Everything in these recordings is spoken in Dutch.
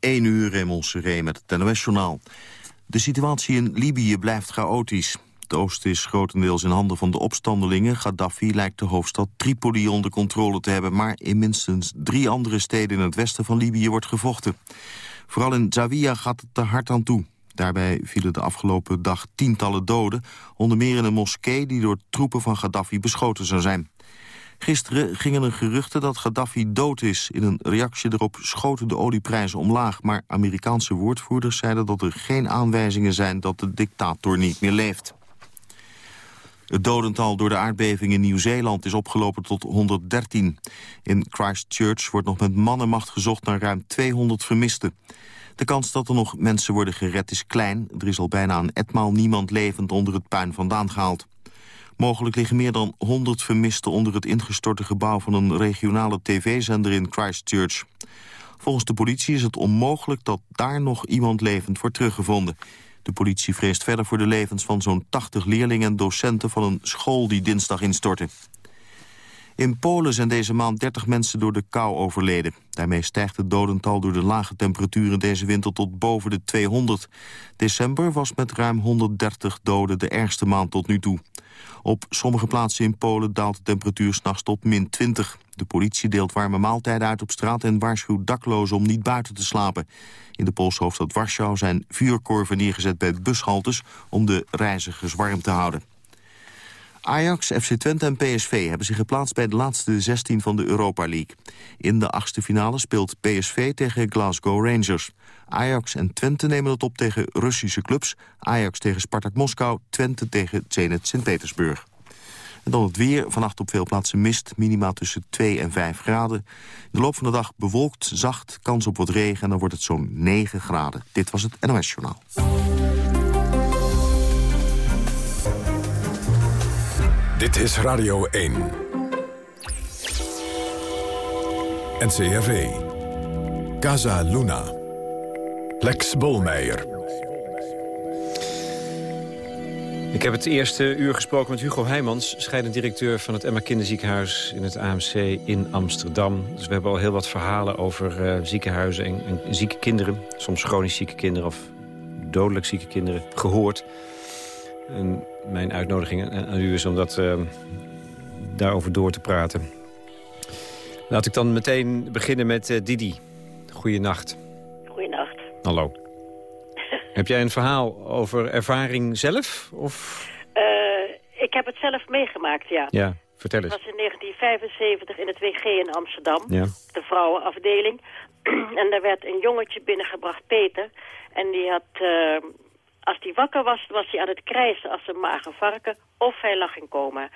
1 uur Raymond Seré met het NOS-journaal. De situatie in Libië blijft chaotisch. Het oosten is grotendeels in handen van de opstandelingen. Gaddafi lijkt de hoofdstad Tripoli onder controle te hebben... maar in minstens drie andere steden in het westen van Libië wordt gevochten. Vooral in Zawiya gaat het te hard aan toe. Daarbij vielen de afgelopen dag tientallen doden... onder meer in een moskee die door troepen van Gaddafi beschoten zou zijn. Gisteren gingen er geruchten dat Gaddafi dood is. In een reactie erop schoten de olieprijzen omlaag... maar Amerikaanse woordvoerders zeiden dat er geen aanwijzingen zijn... dat de dictator niet meer leeft. Het dodental door de aardbeving in Nieuw-Zeeland is opgelopen tot 113. In Christchurch wordt nog met mannenmacht gezocht naar ruim 200 vermisten. De kans dat er nog mensen worden gered is klein. Er is al bijna een etmaal niemand levend onder het puin vandaan gehaald. Mogelijk liggen meer dan 100 vermisten onder het ingestorte gebouw van een regionale tv-zender in Christchurch. Volgens de politie is het onmogelijk dat daar nog iemand levend wordt teruggevonden. De politie vreest verder voor de levens van zo'n 80 leerlingen en docenten van een school die dinsdag instortte. In Polen zijn deze maand 30 mensen door de kou overleden. Daarmee stijgt het dodental door de lage temperaturen deze winter tot boven de 200. December was met ruim 130 doden de ergste maand tot nu toe. Op sommige plaatsen in Polen daalt de temperatuur s'nachts tot min 20. De politie deelt warme maaltijden uit op straat en waarschuwt daklozen om niet buiten te slapen. In de Poolse hoofdstad Warschau zijn vuurkorven neergezet bij bushaltes om de reizigers warm te houden. Ajax, FC Twente en PSV hebben zich geplaatst bij de laatste 16 van de Europa League. In de achtste finale speelt PSV tegen Glasgow Rangers. Ajax en Twente nemen het op tegen Russische clubs. Ajax tegen Spartak Moskou, Twente tegen Zenit Sint-Petersburg. En dan het weer. Vannacht op veel plaatsen mist. Minima tussen 2 en 5 graden. In de loop van de dag bewolkt, zacht, kans op wat regen... en dan wordt het zo'n 9 graden. Dit was het NOS Journaal. Dit is Radio 1. NCRV. Casa Luna. Lex Bolmeijer. Ik heb het eerste uur gesproken met Hugo Heijmans... scheidend directeur van het Emma Kinderziekenhuis in het AMC in Amsterdam. Dus we hebben al heel wat verhalen over uh, ziekenhuizen en, zieke kinderen. Soms chronisch zieke kinderen of dodelijk zieke kinderen gehoord. En mijn uitnodiging aan u is om dat, uh, daarover door te praten. Laat ik dan meteen beginnen met uh, Didi. Goeienacht. Hallo. heb jij een verhaal over ervaring zelf? Of? Uh, ik heb het zelf meegemaakt, ja. Ja, vertel eens. Het was in 1975 in het WG in Amsterdam, ja. de vrouwenafdeling. en daar werd een jongetje binnengebracht, Peter. En die had als hij wakker was, was hij aan het krijsen als een mager varken of hij lag in coma.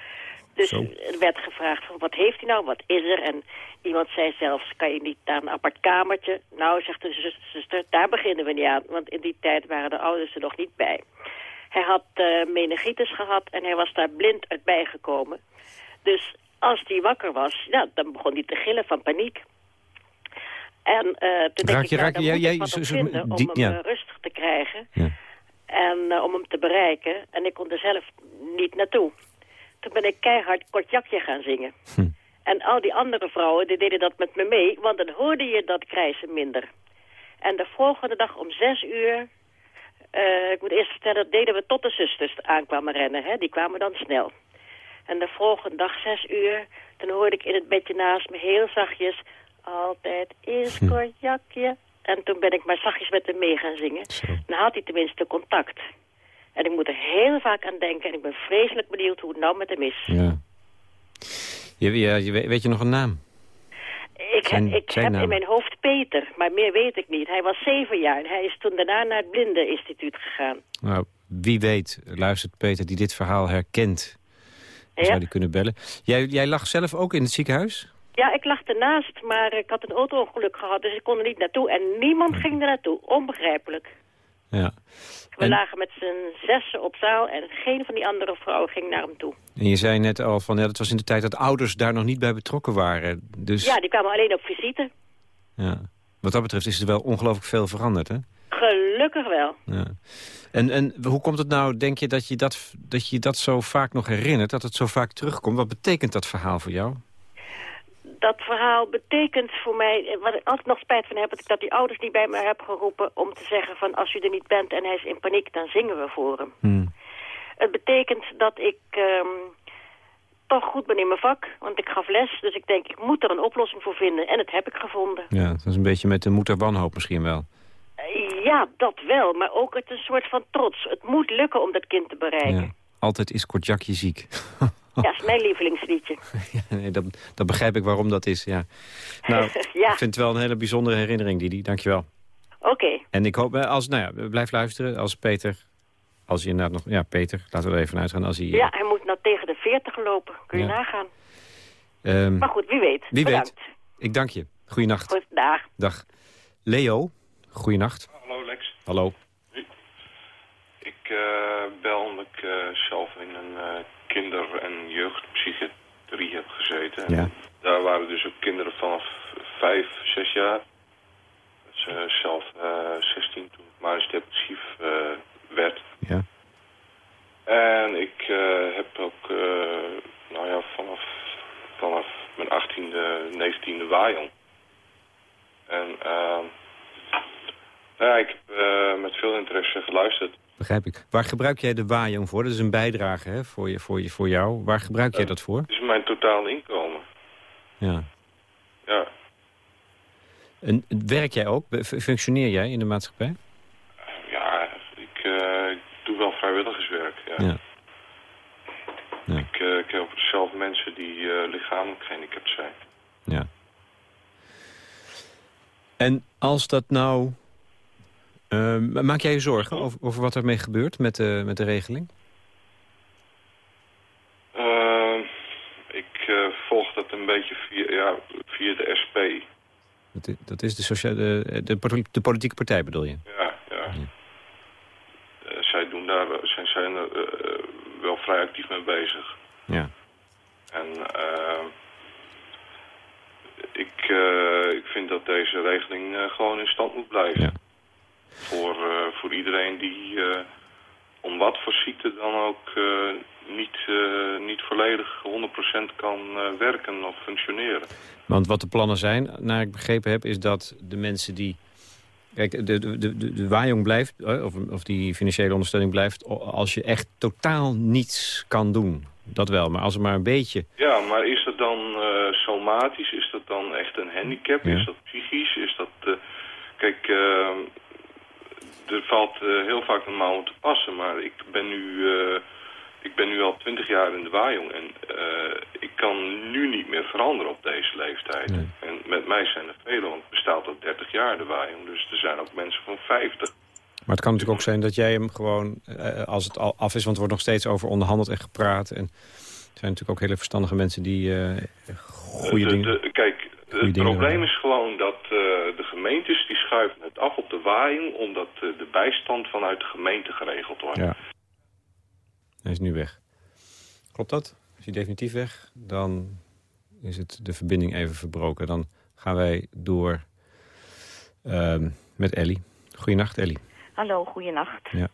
Dus er werd gevraagd van wat heeft hij nou, wat is er? En iemand zei zelfs, kan je niet naar een apart kamertje? Nou, zegt de zuster, daar beginnen we niet aan, want in die tijd waren de ouders er nog niet bij. Hij had uh, meningitis gehad en hij was daar blind uit bijgekomen. Dus als hij wakker was, ja, dan begon hij te gillen van paniek. En uh, toen denk ik, nou, dan moet ik wat vinden om hem ja. rustig te krijgen. Ja. En uh, om hem te bereiken. En ik kon er zelf niet naartoe. Toen ben ik keihard kortjakje gaan zingen. Hm. En al die andere vrouwen die deden dat met me mee, want dan hoorde je dat krijsen minder. En de volgende dag om zes uur, uh, ik moet eerst vertellen, deden we tot de zusters aankwamen rennen. Hè? Die kwamen dan snel. En de volgende dag zes uur, dan hoorde ik in het bedje naast me heel zachtjes... Altijd is hm. kortjakje, en toen ben ik maar zachtjes met hem mee gaan zingen. Dan had hij tenminste contact. En ik moet er heel vaak aan denken. En ik ben vreselijk benieuwd hoe het nou met hem is. Ja. Je, je, weet je nog een naam? Ik, zijn, ik heb in mijn hoofd Peter, maar meer weet ik niet. Hij was zeven jaar en hij is toen daarna naar het Blindeninstituut gegaan. Nou, wie weet, luistert Peter, die dit verhaal herkent. Ja? Zou die kunnen bellen. Jij, jij lag zelf ook in het ziekenhuis? Ja, ik lag ernaast, maar ik had een auto-ongeluk gehad, dus ik kon er niet naartoe. En niemand ging er naartoe, onbegrijpelijk. Ja. We lagen met z'n zessen op zaal en geen van die andere vrouwen ging naar hem toe. En je zei net al van, ja, dat was in de tijd dat ouders daar nog niet bij betrokken waren. Dus... Ja, die kwamen alleen op visite. Ja. Wat dat betreft is er wel ongelooflijk veel veranderd, hè? Gelukkig wel. Ja. En, en hoe komt het nou, denk je, dat je dat, dat je dat zo vaak nog herinnert? Dat het zo vaak terugkomt? Wat betekent dat verhaal voor jou? Dat verhaal betekent voor mij... Wat ik altijd nog spijt van heb, dat ik dat die ouders niet bij me heb geroepen... om te zeggen van als u er niet bent en hij is in paniek, dan zingen we voor hem. Hmm. Het betekent dat ik um, toch goed ben in mijn vak, want ik gaf les. Dus ik denk, ik moet er een oplossing voor vinden. En dat heb ik gevonden. Ja, dat is een beetje met de moeder wanhoop misschien wel. Ja, dat wel. Maar ook het een soort van trots. Het moet lukken om dat kind te bereiken. Ja. Altijd is Kortjakje ziek. ja, dat is mijn lievelingsliedje. ja, nee, dat, dat begrijp ik waarom dat is, ja. Nou, ja. ik vind het wel een hele bijzondere herinnering, Didi. Dankjewel. Oké. En ik hoop, eh, als, nou ja, blijf luisteren. Als Peter, als hij inderdaad nog... Ja, Peter, laten we er even uitgaan. Als hij, ja, hij moet nou tegen de 40 lopen. Kun je nagaan. Um, maar goed, wie weet. Wie weet. Ik dank je. Goeienacht. Goed, dag. Dag. Leo, goeienacht. Hallo Lex. Hallo. Ik uh, bel omdat ik uh, zelf in een uh, kinder- en jeugdpsychiatrie heb gezeten. Ja. Daar waren dus ook kinderen vanaf vijf, zes jaar. Dat is zelf 16 toen ik maar depressief werd. Ja. En ik heb ook, nou ja, vanaf, vanaf mijn 18e, 19e waaijong. En ja, ik heb uh, met veel interesse geluisterd. Begrijp ik. Waar gebruik jij de Wajong voor? Dat is een bijdrage hè, voor, je, voor, je, voor jou. Waar gebruik jij dat voor? Het is mijn totaal inkomen. Ja. Ja. En werk jij ook? Functioneer jij in de maatschappij? Ja, ik, uh, ik doe wel vrijwilligerswerk, ja. ja. ja. Ik, uh, ik help zelf mensen die uh, lichamelijk gehandicapt zijn. Ja. En als dat nou... Uh, maak jij je zorgen over, over wat ermee gebeurt met de, met de regeling? Uh, ik uh, volg dat een beetje via, ja, via de SP. Dat is, dat is de, sociale, de, de, politieke partij bedoel je? Ja, ja. ja. Eh, zij doen daar, zijn, zijn er wel vrij actief mee bezig. Ja. En... Uh, ik, ik vind dat deze regeling gewoon in stand moet blijven. Ja. Voor, uh, voor iedereen die om wat voor ziekte dan ook niet, niet volledig 100% kan werken of functioneren. Want wat de plannen zijn, naar ik begrepen heb, is dat de mensen die... Kijk, de, de, de, de waaijong blijft, of, of die financiële ondersteuning blijft... als je echt totaal niets kan doen. Dat wel, maar als er maar een beetje... Ja, maar is dat dan uh, somatisch? Is dat dan echt een handicap? Ja. Is dat psychisch? Is dat... Uh, kijk, uh, er valt heel vaak een mouw te passen, maar ik ben nu... ik ben nu al twintig jaar in de waaijong en ik kan nu niet meer veranderen op deze leeftijd. Nee. En met mij zijn er velen, want het bestaat al 30 jaar de waaijong. Dus er zijn ook mensen van 50. Maar het kan natuurlijk ook zijn dat jij hem gewoon, eh, als het al af is... want er wordt nog steeds over onderhandeld en gepraat. En er zijn natuurlijk ook hele verstandige mensen die uh, goede de, dingen... De, kijk, het probleem is gewoon dat uh, de gemeentes die schuiven het af op de waaiing... omdat uh, de bijstand vanuit de gemeente geregeld wordt. Ja. Hij is nu weg. Klopt dat? Is hij definitief weg? Dan is het de verbinding even verbroken. Dan gaan wij door uh, met Ellie. Goedenacht, Ellie. Hallo, goeienacht. Ja.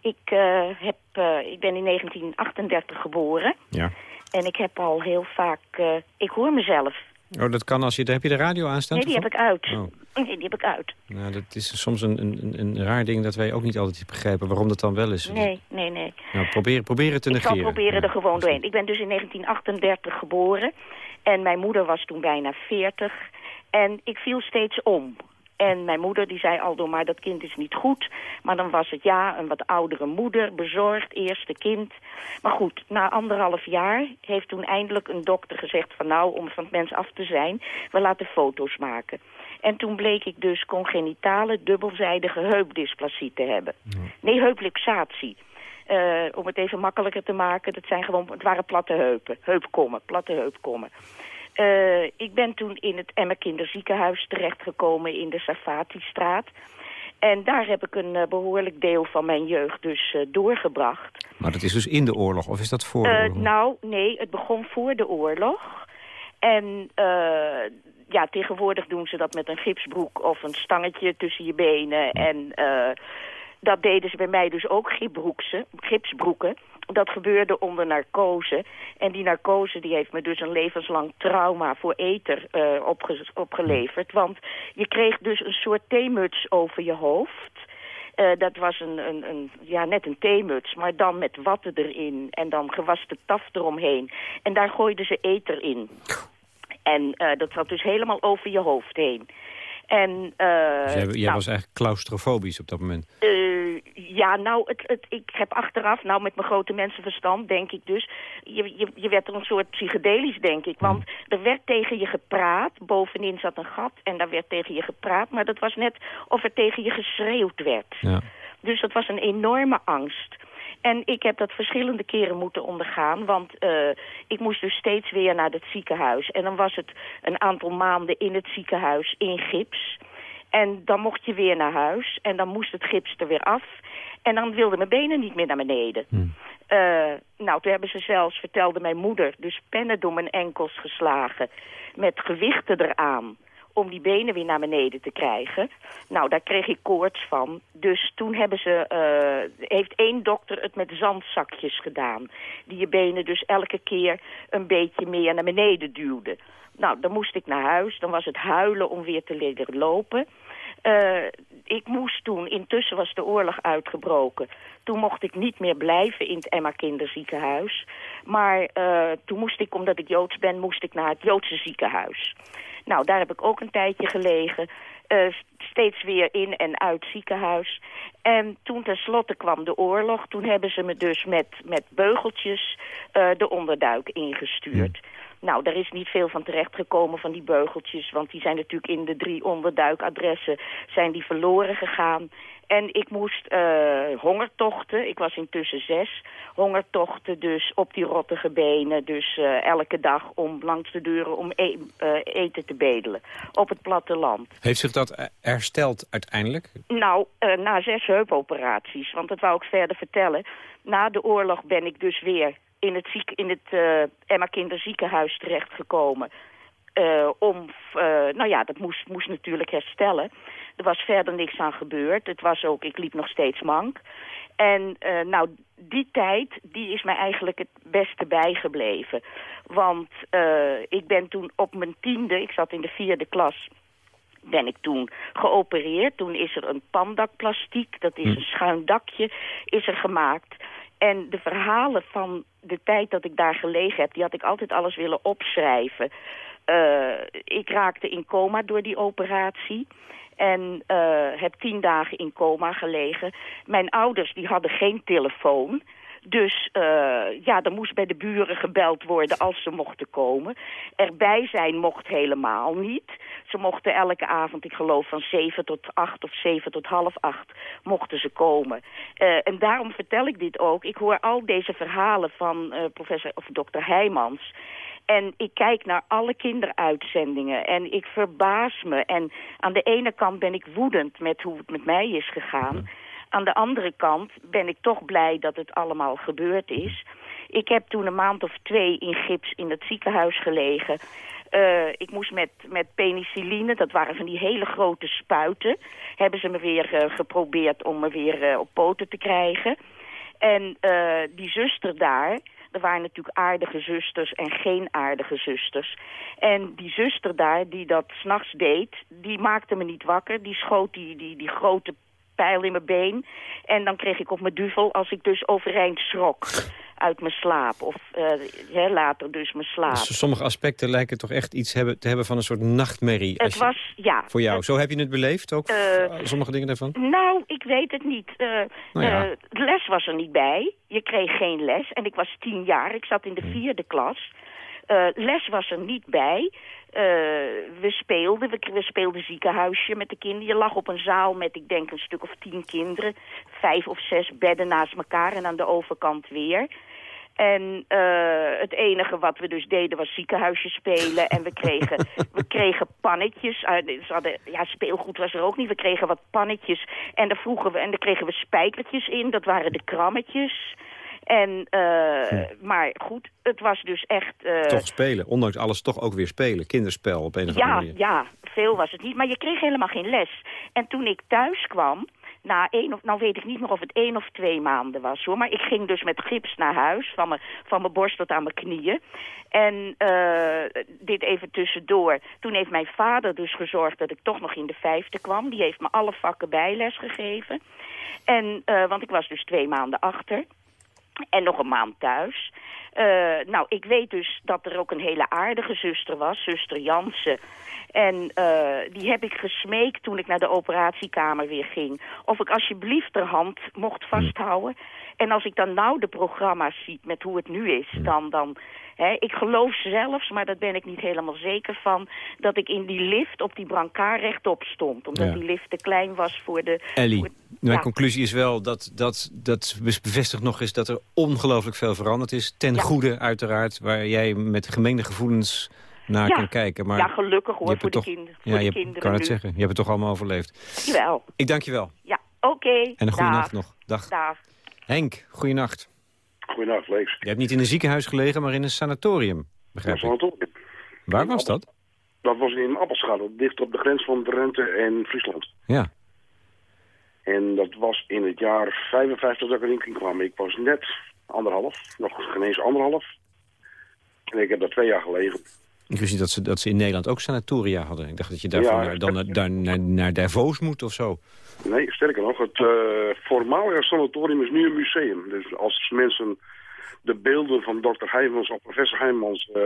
Ik, uh, heb, uh, ik ben in 1938 geboren. Ja. En ik heb al heel vaak... Uh, ik hoor mezelf. Oh, dat kan als je... Heb je de radio aanstaan? Nee, die heb ik uit. Oh. Nee, die heb ik uit. Nou, dat is soms een, een, een raar ding dat wij ook niet altijd begrijpen waarom dat dan wel is. Nee, nee, nee. Nou, probeer, probeer het te negeren. Ik zal proberen ja. er gewoon doorheen. Ik ben dus in 1938 geboren. En mijn moeder was toen bijna 40. En ik viel steeds om. En mijn moeder die zei al door maar dat kind is niet goed. Maar dan was het ja, een wat oudere moeder, bezorgd, eerste kind. Maar goed, na anderhalf jaar heeft toen eindelijk een dokter gezegd van nou, om van het mens af te zijn, we laten foto's maken. En toen bleek ik dus congenitale dubbelzijdige heupdysplasie te hebben. Nee, heupluxatie. Uh, om het even makkelijker te maken, dat zijn gewoon, het waren platte heupen, heupkommen, platte heupkommen. Uh, ik ben toen in het Emmer Kinderziekenhuis terechtgekomen in de Safati-straat. En daar heb ik een uh, behoorlijk deel van mijn jeugd dus uh, doorgebracht. Maar dat is dus in de oorlog, of is dat voor de oorlog? nou, nee, het begon voor de oorlog. En ja, tegenwoordig doen ze dat met een gipsbroek of een stangetje tussen je benen. En dat deden ze bij mij dus ook gipsbroeken. Dat gebeurde onder narcose. En die narcose die heeft me dus een levenslang trauma voor eter uh, opge opgeleverd. Want je kreeg dus een soort theemuts over je hoofd. Uh, dat was een, een, een, ja, net een theemuts, maar dan met watten erin. En dan gewaste taf eromheen. En daar gooiden ze eter in. En uh, dat zat dus helemaal over je hoofd heen. En, uh, dus jij, jij nou, was eigenlijk claustrofobisch op dat moment? Uh, ja, nou, het, het, ik heb achteraf, nou met mijn grote mensenverstand, denk ik dus... Je, je, je werd er een soort psychedelisch, denk ik. Want mhm. er werd tegen je gepraat, bovenin zat een gat en daar werd tegen je gepraat... maar dat was net of er tegen je geschreeuwd werd. Ja. Dus dat was een enorme angst. En ik heb dat verschillende keren moeten ondergaan, want uh, ik moest dus steeds weer naar het ziekenhuis. En dan was het een aantal maanden in het ziekenhuis in gips. En dan mocht je weer naar huis en dan moest het gips er weer af. En dan wilden mijn benen niet meer naar beneden. Hmm. Uh, nou, toen hebben ze zelfs, vertelde mijn moeder, dus pennen door mijn enkels geslagen. Met gewichten eraan om die benen weer naar beneden te krijgen. Nou, daar kreeg ik koorts van. Dus toen hebben ze, uh, heeft één dokter het met zandzakjes gedaan. Die je benen dus elke keer een beetje meer naar beneden duwden. Nou, dan moest ik naar huis. Dan was het huilen om weer te leren lopen. Uh, ik moest toen, intussen was de oorlog uitgebroken. Toen mocht ik niet meer blijven in het Emma kinderziekenhuis. Maar uh, toen moest ik, omdat ik Joods ben, moest ik naar het Joodse ziekenhuis. Nou, daar heb ik ook een tijdje gelegen. Uh, steeds weer in en uit ziekenhuis. En toen tenslotte kwam de oorlog. Toen hebben ze me dus met, met beugeltjes uh, de onderduik ingestuurd. Nou, daar is niet veel van terechtgekomen van die beugeltjes... want die zijn natuurlijk in de drie onderduikadressen zijn die verloren gegaan. En ik moest uh, hongertochten, ik was intussen zes, hongertochten dus op die rottige benen. Dus uh, elke dag om langs de deuren om e uh, eten te bedelen op het platteland. Heeft zich dat hersteld uiteindelijk? Nou, na zes heupoperaties, want dat wou ik verder vertellen. Na de oorlog ben ik dus weer in het, ziek, in het Emma Kinderziekenhuis terechtgekomen. Uh, om, uh, nou ja, dat moest, moest natuurlijk herstellen. Er was verder niks aan gebeurd. Het was ook, ik liep nog steeds mank. En uh, nou, die tijd, die is mij eigenlijk het beste bijgebleven. Want ik ben toen op mijn tiende, ik zat in de vierde klas ben ik toen geopereerd. Toen is er een pandakplastiek, dat is hm. een schuin dakje, is er gemaakt. En de verhalen van de tijd dat ik daar gelegen heb... die had ik altijd alles willen opschrijven. Uh, ik raakte in coma door die operatie. En uh, heb tien dagen in coma gelegen. Mijn ouders die hadden geen telefoon. Dus uh, ja, er moest bij de buren gebeld worden als ze mochten komen. Erbij zijn mocht helemaal niet. Ze mochten elke avond, ik geloof van zeven tot acht of zeven tot half acht, mochten ze komen. En daarom vertel ik dit ook. Ik hoor al deze verhalen van professor of dokter Heijmans. En ik kijk naar alle kinderuitzendingen en ik verbaas me. En aan de ene kant ben ik woedend met hoe het met mij is gegaan. Aan de andere kant ben ik toch blij dat het allemaal gebeurd is. Ik heb toen een maand of twee in gips in het ziekenhuis gelegen. Uh, ik moest met, met penicilline, dat waren van die hele grote spuiten... hebben ze me weer uh, geprobeerd om me weer uh, op poten te krijgen. En die zuster daar, er waren natuurlijk aardige zusters en geen aardige zusters. En die zuster daar, die dat s'nachts deed, die maakte me niet wakker. Die schoot die, die, die grote pijl in mijn been. En dan kreeg ik op mijn duvel als ik dus overeind schrok uit mijn slaap. Of uh, later dus mijn slaap. Dus sommige aspecten lijken toch echt iets hebben, te hebben van een soort nachtmerrie. Het was, ja. Voor jou. Zo heb je het beleefd ook? Uh, sommige dingen daarvan? Nou, ik weet het niet. Uh, nou ja. les was er niet bij. Je kreeg geen les. En ik was tien jaar. Ik zat in de vierde klas. Les was er niet bij. Uh, we speelden, we, we, speelden ziekenhuisje met de kinderen. Je lag op een zaal met, ik denk, een stuk of tien kinderen. Vijf of zes bedden naast elkaar en aan de overkant weer. En uh, het enige wat we dus deden was ziekenhuisje spelen. En we kregen, we kregen pannetjes. Uh, hadden, ja, speelgoed was er ook niet. We kregen wat pannetjes. En daar, vroegen we, en daar kregen we spijkertjes in. Dat waren de krammetjes. En, uh, Maar goed, het was dus echt... Uh, toch spelen, ondanks alles toch ook weer spelen. Kinderspel op een of andere ja, manier. Ja, veel was het niet. Maar je kreeg helemaal geen les. En toen ik thuis kwam, na één of, nou weet ik niet meer of het één of twee maanden was hoor. Maar ik ging dus met gips naar huis, van mijn, van mijn borst tot aan mijn knieën. En uh, dit even tussendoor. Toen heeft mijn vader dus gezorgd dat ik toch nog in de vijfde kwam. Die heeft me alle vakken bijles gegeven. En, uh, want ik was dus twee maanden achter. En nog een maand thuis. Uh, nou, ik weet dus dat er ook een hele aardige zuster was, zuster Jansen. En uh, die heb ik gesmeekt toen ik naar de operatiekamer weer ging. Of ik alsjeblieft de hand mocht hm. vasthouden. En als ik dan nou de programma's zie met hoe het nu is, hm. dan... dan ik geloof zelfs, maar daar ben ik niet helemaal zeker van... dat ik in die lift op die brancard rechtop stond. Omdat die lift te klein was voor de... Ellie, mijn conclusie is wel dat, dat dat bevestigt nog eens... dat er ongelooflijk veel veranderd is. Ten goede uiteraard, waar jij met gemengde gevoelens naar kan kijken. Maar ja, gelukkig hoor, voor, de, kind, voor de je kinderen kan het zeggen. Je hebt het toch allemaal overleefd. Jawel. Ik dank je wel. Ja, oké. En een goede nacht nog. Dag. Dag. Henk, goeienacht. Je hebt niet in een ziekenhuis gelegen, maar in een sanatorium, begrijp ik. sanatorium. Waar was dat? Dat was in Appelschade, dicht op de grens van Drenthe en Friesland. Ja. En dat was in het jaar 55 dat ik erin kwam. Ik was net anderhalf, nog geen eens anderhalf. En ik heb daar twee jaar gelegen. Ik wist niet dat ze, dat ze in Nederland ook sanatoria hadden. Ik dacht dat je daarvoor naar, dan naar, naar, naar Davos moet of zo. Nee, sterker nog, het uh, voormalige sanatorium is nu een museum. Dus als mensen de beelden van dokter Heijmans of professor Heijmans uh,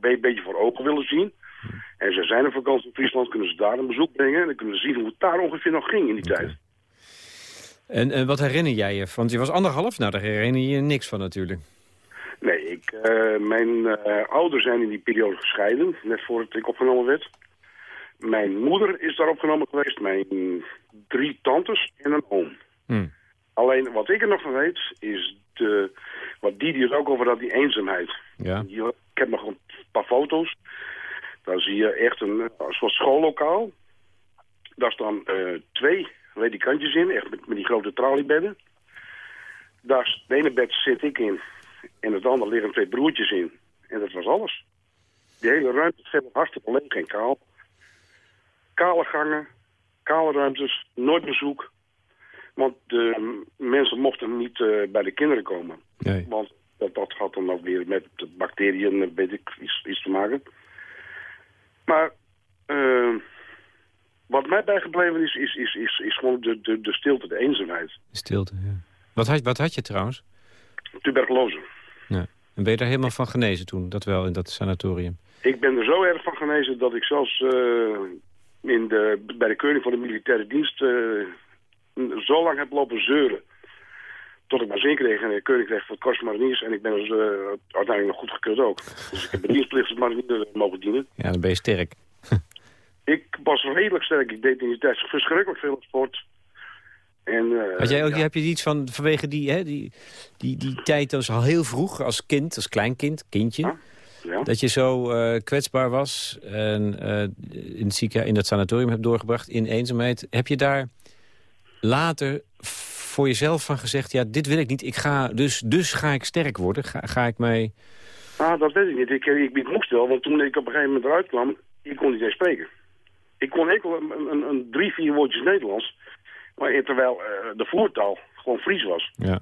een beetje voor ogen willen zien... en ze zijn op vakantie in Friesland, kunnen ze daar een bezoek brengen... en dan kunnen ze zien hoe het daar ongeveer nog ging in die tijd. En, en wat herinner jij je? Want je was anderhalf, nou daar herinner je je niks van natuurlijk. Nee, ik, uh, mijn uh, ouders zijn in die periode gescheiden, net voordat ik opgenomen werd. Mijn moeder is daar opgenomen geweest, mijn drie tantes en een oom. Hmm. Alleen wat ik er nog van weet, is de, wat Didi het ook over had, die eenzaamheid. Ja. ik heb nog een paar foto's. Daar zie je echt een soort schoollokaal. Daar staan uh, twee ledikantjes in, echt met, met die grote traliebedden. Daar, het ene bed zit ik in en het andere liggen twee broertjes in. En dat was alles. Die hele ruimte is hartstikke leeg en kaal. Kale gangen, kale ruimtes, nooit bezoek. Want de mensen mochten niet uh, bij de kinderen komen. Nee. Want dat, dat had dan ook weer met de bacteriën eh, weet ik, iets, iets te maken. Maar uh, wat mij bijgebleven is, is, is, is, is gewoon de, de, de stilte, de eenzaamheid. De stilte, ja. Wat had, wat had je trouwens? Tuberculose. Ja. En ben je daar helemaal van genezen toen, dat wel, in dat sanatorium? Ik ben er zo erg van genezen dat ik zelfs uh, in de, bij de keuring van de militaire dienst uh, zo lang heb lopen zeuren. Tot ik maar zin kreeg en de keuring kreeg van het Korps Mariniers. En ik ben dus uh, uiteindelijk nog goed gekeurd ook. Dus ik heb de dienstplicht als marinier mogen dienen. Ja, dan ben je sterk. ik was redelijk sterk. Ik deed in die tijd verschrikkelijk veel sport. En, uh, Had jij ook, Heb je iets van, vanwege die, hè, die, die, die tijd, dat was al heel vroeg, als kind, als kleinkind, kindje... Ja. Dat je zo uh, kwetsbaar was en uh, in, het ziekenhuis, in dat sanatorium hebt doorgebracht in eenzaamheid. Heb je daar later voor jezelf van gezegd... ja, dit wil ik niet, ik ga, dus, dus ga ik sterk worden? Ga, ga ik mij... Ah, dat weet ik niet. Ik, ik, ik moest wel, want toen ik op een gegeven moment eruit kwam... ik kon niet eens spreken. Ik kon enkel een, een, een drie, vier woordjes Nederlands... Maar terwijl uh, de voertaal gewoon Fries was. Ja.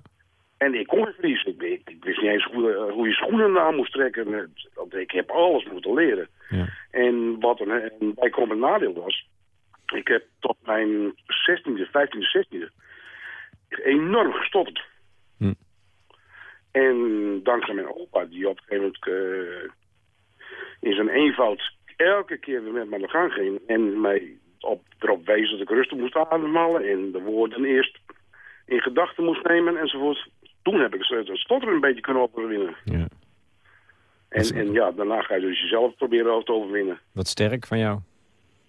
En ik kon Fries. Ik, ik, ik, wist niet eens hoe, hoe je schoenen aan moest trekken. Ik heb alles moeten leren. Ja. En wat een, een bijkomend nadeel was... Ik heb tot mijn 16e, 15e, 16e enorm gestopt. Hm. En dankzij mijn opa, die op een gegeven moment uh, in zijn eenvoud elke keer weer met me aan de gang ging... en mij op, erop wees dat ik rustig moest ademhalen... en de woorden eerst in gedachten moest nemen enzovoort. Toen heb ik het stotteren een beetje kunnen overwinnen. Ja. En, en ja, daarna ga je dus jezelf proberen te overwinnen. Wat sterk van jou.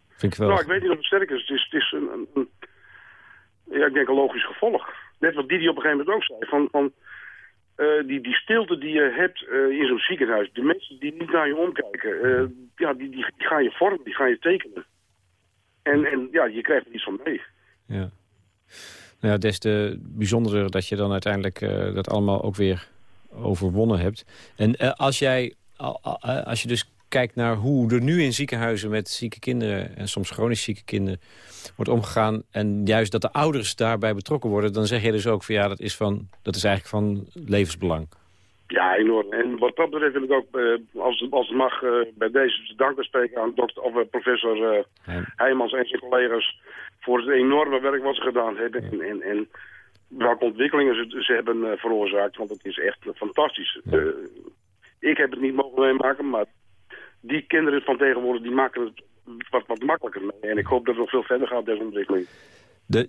Vind ik wel. Nou, ik weet niet of het sterk is. Het is, het is een, een, een, ja, ik denk een logisch gevolg. Net wat Didi op een gegeven moment ook zei. Van, van uh, die, die stilte die je hebt uh, in zo'n ziekenhuis. De mensen die niet naar je omkijken. Uh, ja, die, die, die gaan je vormen, die gaan je tekenen. En, en ja, je krijgt er iets van mee. Ja. Nou des te bijzonderder dat je dan uiteindelijk dat allemaal ook weer overwonnen hebt. En als jij, als je dus kijkt naar hoe er nu in ziekenhuizen... met zieke kinderen en soms chronisch zieke kinderen wordt omgegaan... en juist dat de ouders daarbij betrokken worden... dan zeg je dus ook van ja, dat is, van, dat is eigenlijk van levensbelang. Ja, enorm. En wat dat betreft wil ik ook, uh, als, als het mag, uh, bij deze danken spreken aan dokter, of, uh, professor Heijmans en zijn collega's voor het enorme werk wat ze gedaan hebben. En, en, en welke ontwikkelingen ze, ze hebben veroorzaakt, want het is echt fantastisch. ik heb het niet mogen meemaken, maar die kinderen van tegenwoordig die maken het wat, wat makkelijker mee. En ik hoop dat het nog veel verder gaat, deze ontwikkeling.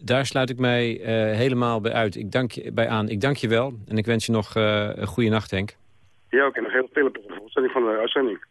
Daar sluit ik mij uh, helemaal bij, uit. Ik dank je, bij aan. Ik dank je wel en ik wens je nog uh, een goede nacht, Henk. Ja, ook en nog heel veel voorstelling van de uitzending.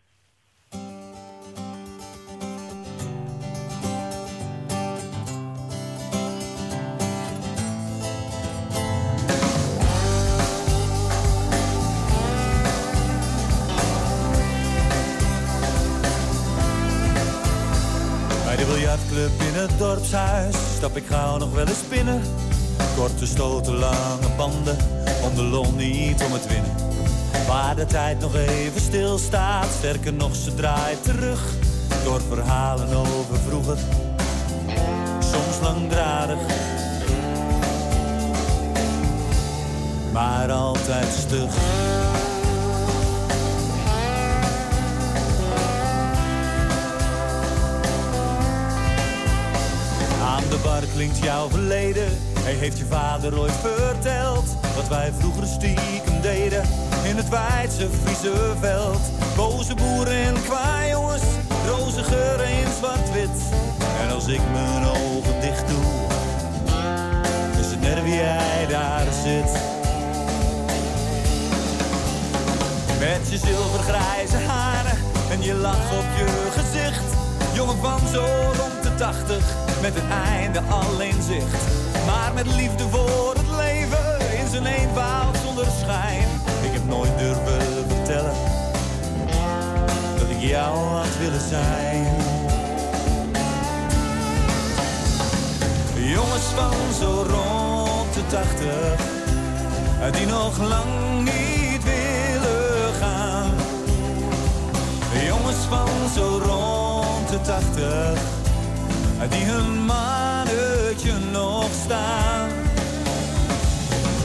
Biljartclub in het dorpshuis stap ik gauw nog wel eens binnen. Korte stoten, lange banden, om de lol niet om het winnen. Waar de tijd nog even stilstaat, sterker nog ze draait terug. Door verhalen over vroeger, soms langdradig. Maar altijd stug. De bar klinkt jouw verleden. Hij heeft je vader ooit verteld. Wat wij vroeger stiekem deden. In het wijdse Friese veld. Boze boeren en jongens, Roze geuren in zwart-wit. En als ik mijn ogen dicht doe. Is het net wie jij daar zit. Met je zilvergrijze haren en je lach op je gezicht. Jongen van zo rond tachtig met het einde al in zicht. Maar met liefde voor het leven, in zijn eenvoud zonder schijn. Ik heb nooit durven vertellen, dat ik jou had willen zijn. Jongens van zo rond de tachtig, die nog lang niet willen gaan. Jongens van zo rond de tachtig die hun mannetje nog staan.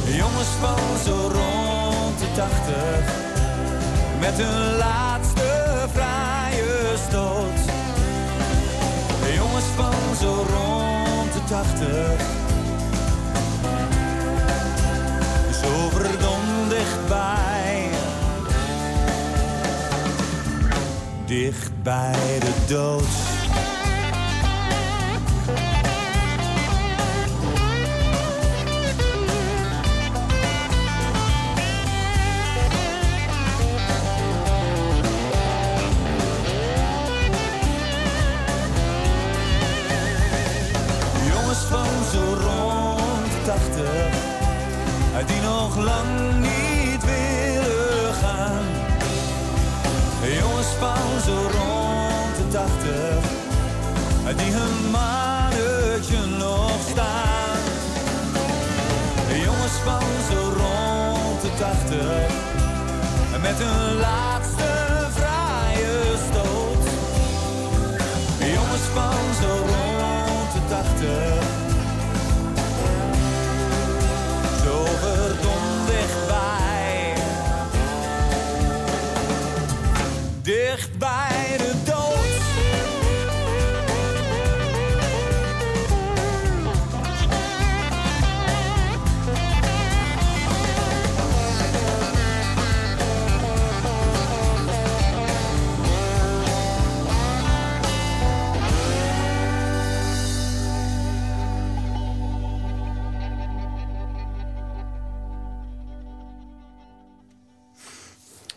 Jongens van zo rond de tachtig, met hun laatste vrije stoot. Jongens van zo rond de tachtig, zo verdomd dichtbij. Dicht bij de dood. Die hun mannetje nog staan. Jongens van zo rond de tachtig, met hun laatste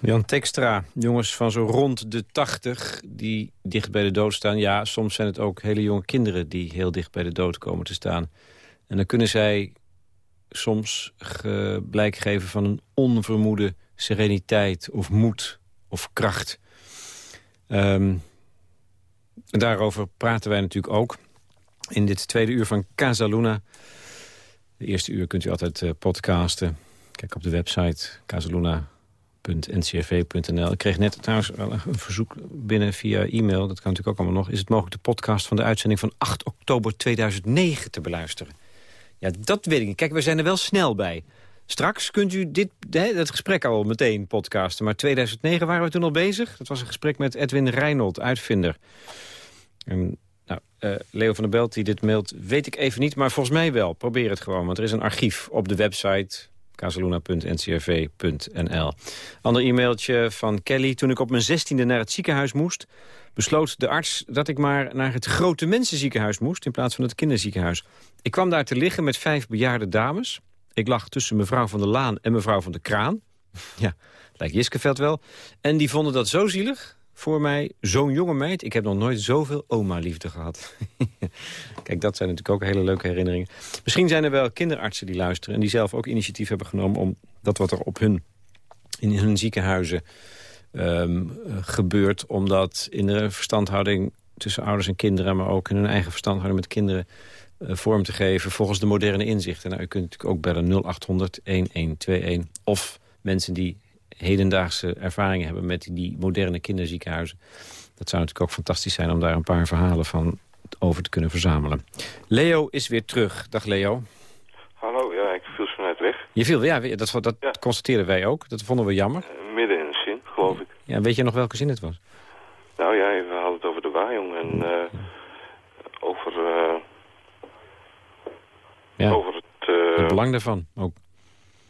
Jan Tekstra, jongens van zo rond de 80 die dicht bij de dood staan. Ja, soms zijn het ook hele jonge kinderen die heel dicht bij de dood komen te staan. En dan kunnen zij soms blijk geven van een onvermoede sereniteit of moed of kracht. Um, en daarover praten wij natuurlijk ook in dit tweede uur van Casaluna. De eerste uur kunt u altijd uh, podcasten. Kijk op de website casaluna ncrv.nl. Ik kreeg net trouwens een verzoek binnen via e-mail. Dat kan natuurlijk ook allemaal nog. Is het mogelijk de podcast van de uitzending van 8 oktober 2009 te beluisteren? Ja, dat weet ik. Kijk, we zijn er wel snel bij. Straks kunt u dit, het gesprek al meteen podcasten. Maar 2009 waren we toen al bezig. Dat was een gesprek met Edwin Reinold, uitvinder. En, nou, uh, Leo van der Belt die dit mailt, weet ik even niet. Maar volgens mij wel. Probeer het gewoon. Want er is een archief op de website casaluna.ncrv.nl. Ander e-mailtje van Kelly. Toen ik op mijn zestiende naar het ziekenhuis moest... besloot de arts dat ik maar naar het grote mensenziekenhuis moest... in plaats van het kinderziekenhuis. Ik kwam daar te liggen met vijf bejaarde dames. Ik lag tussen mevrouw van der Laan en mevrouw van de Kraan. ja, lijkt Jiskeveld wel. En die vonden dat zo zielig voor mij, zo'n jonge meid. Ik heb nog nooit zoveel oma-liefde gehad. Kijk, dat zijn natuurlijk ook hele leuke herinneringen. Misschien zijn er wel kinderartsen die luisteren... en die zelf ook initiatief hebben genomen... om dat wat er op hun, in hun ziekenhuizen um, gebeurt... om dat in de verstandhouding tussen ouders en kinderen... maar ook in hun eigen verstandhouding met kinderen... Uh, vorm te geven volgens de moderne inzichten. Nou, u kunt natuurlijk ook bellen 0800-1121... of mensen die hedendaagse ervaringen hebben met die moderne kinderziekenhuizen. Dat zou natuurlijk ook fantastisch zijn om daar een paar verhalen van over te kunnen verzamelen. Leo is weer terug. Dag Leo. Hallo, ja, ik viel zo net weg. Je viel, ja, dat, dat ja. constateerden wij ook. Dat vonden we jammer. Uh, midden in een zin, geloof ik. Ja, weet je nog welke zin het was? Nou ja, we hadden het over de waaijong en uh, over, uh, ja. over het... het belang daarvan ook.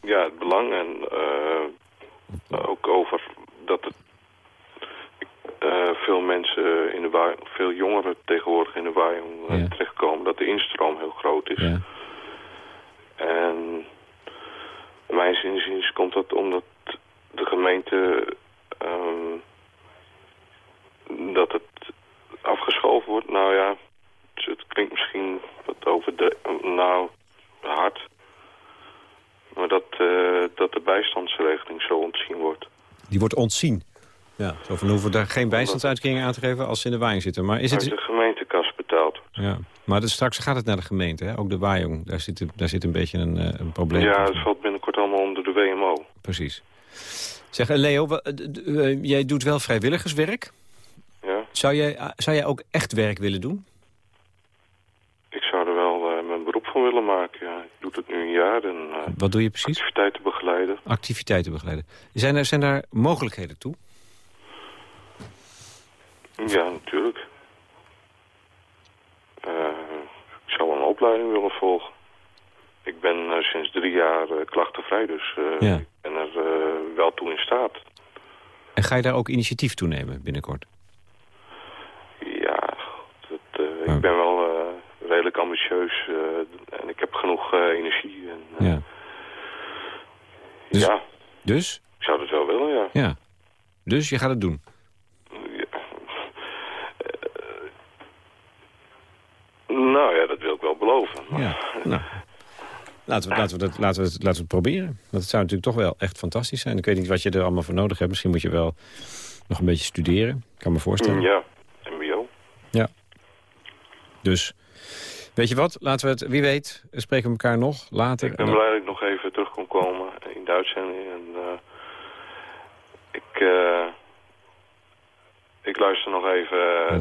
Ja, het belang en ook over dat het uh, veel mensen in de waar, veel jongeren tegenwoordig in de waaijong uh, ja. terechtkomen, dat de instroom heel groot is. Ja. En mijn zinziens komt dat omdat de gemeente um, dat het afgeschoven wordt. Nou ja, het klinkt misschien wat over de, nou hard. Maar dat, uh, dat de bijstandsregeling zo ontzien wordt. Die wordt ontzien? Ja, zo van hoeven daar geen bijstandsuitkeringen aan te geven als ze in de waaiing zitten. Maar is het... de gemeentekas betaald Ja, maar dus straks gaat het naar de gemeente, hè? ook de waaijong. Daar zit, daar zit een beetje een, uh, een probleem. Ja, het valt binnenkort allemaal onder de WMO. Precies. Zeg, Leo, uh, jij doet wel vrijwilligerswerk. Ja. Zou jij, zou jij ook echt werk willen doen? Ik zou er wel uh, mijn beroep van willen maken, ja. Ik doe het nu een jaar en... Uh, Wat doe je precies? Activiteiten begeleiden. Activiteiten begeleiden. Zijn er, zijn daar mogelijkheden toe? Ja, natuurlijk. Uh, ik zou een opleiding willen volgen. Ik ben sinds drie jaar klachtenvrij, dus ja. ik ben er wel toe in staat. En ga je daar ook initiatief toe nemen binnenkort? Ja, dat, oh. ik ben wel redelijk ambitieus en ik heb genoeg energie. En, ja. Dus, ja. Dus? Ik zou het wel willen, ja. Ja. Dus je gaat het doen? Ja. nou ja, dat wil ik wel beloven. Maar... Ja, nou. Laten we, laten, we dat, laten, we het, laten we het proberen. Want het zou natuurlijk toch wel echt fantastisch zijn. Ik weet niet wat je er allemaal voor nodig hebt. Misschien moet je wel nog een beetje studeren. Ik kan me voorstellen. Ja, mbo. Ja. Dus... Weet je wat, laten we het, wie weet, spreken we elkaar nog later. Ik ben blij dat ik nog even terug kon komen in de uitzending. En, uh, ik, uh, ik luister nog even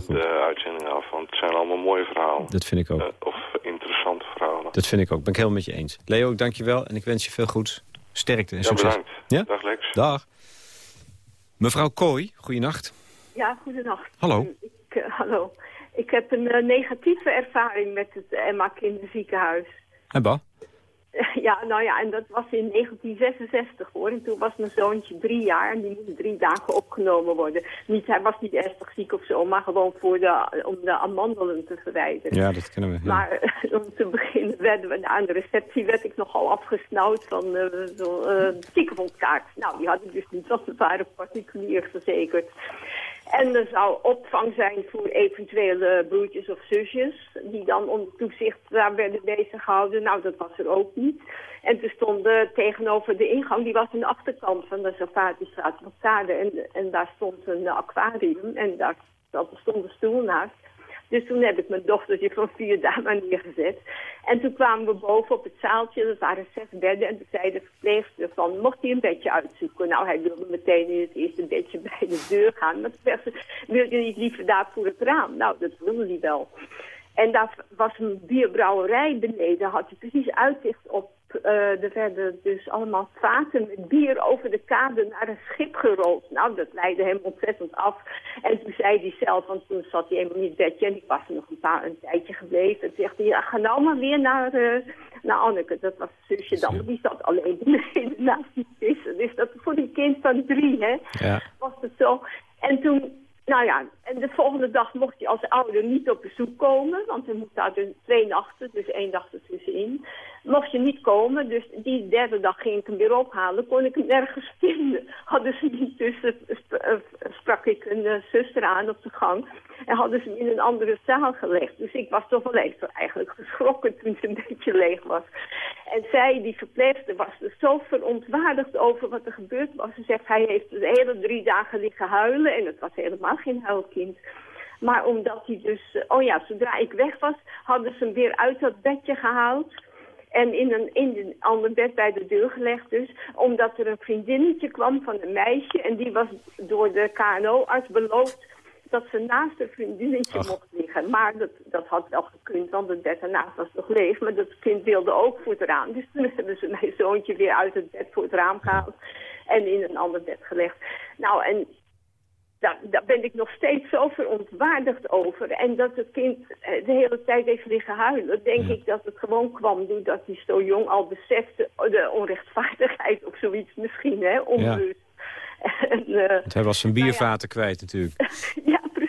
de uitzending af, want het zijn allemaal mooie verhalen. Dat vind ik ook. Uh, of interessante verhalen. Dat vind ik ook, ben ik helemaal met je eens. Leo, ik dank je wel en ik wens je veel goeds. Sterkte en ja, succes. Bedankt. Ja? Dag Lex. Dag. Mevrouw Kooi, goeienacht. Ja, goedenacht. Hallo. Ik, hallo. Ik heb een uh, negatieve ervaring met het Emma Kinderziekenhuis. En ba? Ja, nou ja, en dat was in 1966 hoor. En toen was mijn zoontje drie jaar en die moest drie dagen opgenomen worden. Niet, hij was niet ernstig ziek of zo, maar gewoon voor de, om de amandelen te verwijderen. Ja, dat kennen we. Ja. Maar om te beginnen werden we aan de receptie werd ik nogal afgesnauwd van uh, zo'n ziekenfondskaart. Nou, die had ik dus niet, want we waren particulier verzekerd. En er zou opvang zijn voor eventuele broertjes of zusjes... die dan onder toezicht daar werden bezig gehouden. Nou, dat was er ook niet. En toen stonden tegenover de ingang, die was aan de achterkant van de Safatistraat. En, en daar stond een aquarium en daar stond een stoel naast. Dus toen heb ik mijn dochtertje van vier daar maar neergezet. En toen kwamen we boven op het zaaltje, dat waren zes bedden. En toen zei de verpleegster van, mocht hij een bedje uitzoeken? Nou, hij wilde meteen in het eerste bedje bij de deur gaan. Maar toen werd ze, wil je niet liever daar voor het raam? Nou, dat wilde hij wel. En daar was een bierbrouwerij beneden, had hij precies uitzicht op er werden dus allemaal vaten met bier over de kade naar een schip gerold. Nou, dat leidde hem ontzettend af. En toen zei hij zelf, want toen zat hij helemaal niet bedje en ik was er nog een, paar, een tijdje gebleven. Toen zegt hij, ja, ga nou maar weer naar, uh, naar Anneke. Dat was zusje dan, die zat alleen beneden naast die vissen. Dus dat voor een kind van drie, hè, ja. was het zo. En toen nou ja, en de volgende dag mocht hij als ouder niet op bezoek komen, want hij moest daar dus twee nachten, dus één dag ertussenin. Mocht je niet komen, dus die derde dag ging ik hem weer ophalen, kon ik hem nergens vinden. Hadden ze niet tussen, eh, sprak ik een uh, zuster aan op de gang en hadden ze hem in een andere zaal gelegd. Dus ik was toch wel even eigenlijk geschrokken toen ze een beetje leeg was. En zij, die verpleegster, was er zo verontwaardigd over wat er gebeurd was. Ze zegt, hij heeft de hele drie dagen liggen huilen en het was helemaal geen huilkind. Maar omdat hij dus, eh, oh ja, zodra ik weg was, hadden ze hem weer uit dat bedje gehaald. En in een, in een ander bed bij de deur gelegd dus. Omdat er een vriendinnetje kwam van een meisje. En die was door de KNO-arts beloofd dat ze naast een vriendinnetje mocht liggen. Maar dat, dat had wel gekund, want het bed ernaast was nog leeg. Maar dat kind wilde ook voor het raam. Dus toen hebben ze mijn zoontje weer uit het bed voor het raam gehaald. En in een ander bed gelegd. Nou, en daar, daar, ben ik nog steeds zo verontwaardigd over. En dat het kind eh, de hele tijd heeft liggen huilen. Denk ik dat het gewoon kwam doordat hij zo jong al besefte de onrechtvaardigheid of zoiets misschien, hè, onrust. En, uh, hij was zijn nou biervaten kwijt natuurlijk. ja, precies.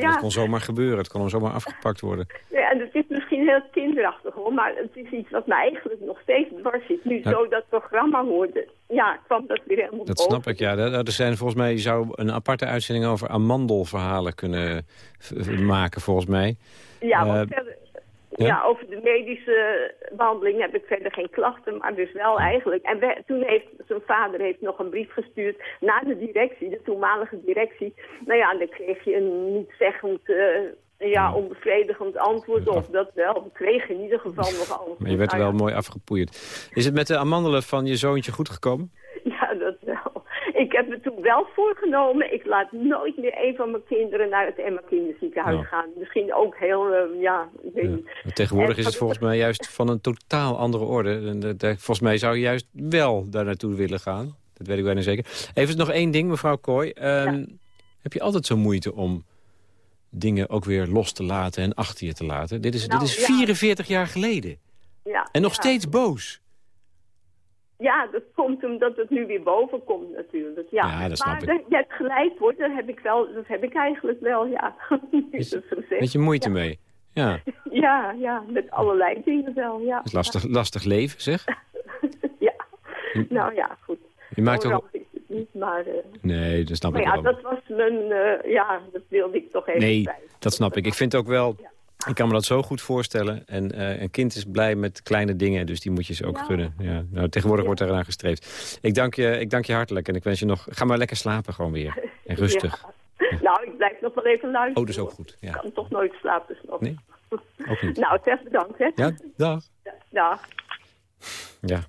Ja. Dat kon zomaar gebeuren. Het kon hem zomaar afgepakt worden. Ja, en het is misschien heel kinderachtig hoor. Maar het is iets wat mij eigenlijk nog steeds dwars zit. Nu zo dat programma hoorde, ja, kwam dat weer helemaal Dat snap ik, ja. Er zijn volgens mij, je zou een aparte uitzending over amandelverhalen kunnen maken volgens mij. Ja, want uh, ja? over de medische behandeling heb ik verder geen klachten, maar dus wel eigenlijk. En toen heeft zijn vader heeft nog een brief gestuurd naar de directie, de toenmalige directie. Nou ja, dan kreeg je een niet zeggend... Uh, ja, onbevredigend antwoord of dat wel. We kregen in ieder geval nog antwoord. Maar je werd wel mooi afgepoeierd. Is het met de amandelen van je zoontje goed gekomen? Ik heb me toen wel voorgenomen, ik laat nooit meer een van mijn kinderen naar het Emma Kinderziekenhuis gaan. Misschien ook heel, uh, ja, ik weet niet. Tegenwoordig is het volgens mij juist van een totaal andere orde. Volgens mij zou je juist wel daar naartoe willen gaan. Dat weet ik bijna zeker. Even nog één ding, mevrouw Kooi. Um, Heb je altijd zo moeite om dingen ook weer los te laten en achter je te laten? Dit is, dit is 44 jaar geleden. Ja, en nog steeds boos. Ja, dat komt omdat het nu weer boven komt natuurlijk. Ja, ja dat snap maar ik. je hebt gelijk hoor, dat heb ik, wel, dat heb ik eigenlijk wel, ja. Is, Met je moeite mee? Ja. ja, ja, met allerlei dingen wel, ja. is lastig, lastig leven, zeg. ja, nou ja, goed. Je maakt ook... is het niet, maar... Uh... Nee, dat snap maar ik ja, dat was mijn... Uh, ja, dat wilde ik toch even Nee, dat snap ik. Ik vind ook wel... Ik kan me dat zo goed voorstellen. En uh, een kind is blij met kleine dingen, dus die moet je ze ook gunnen. Ja. Nou, tegenwoordig wordt eraan gestreefd. Ik dank, je, ik dank je hartelijk en ik wens je nog... Ga maar lekker slapen gewoon weer. En rustig. Nou, ik blijf nog wel even luisteren. Oh, dat is ook goed. Ja. Ik kan toch nooit slapen. Dus nog. Nee? Ook niet. nou, zeg bedankt, hè. Ja, dag. Dag. Ja.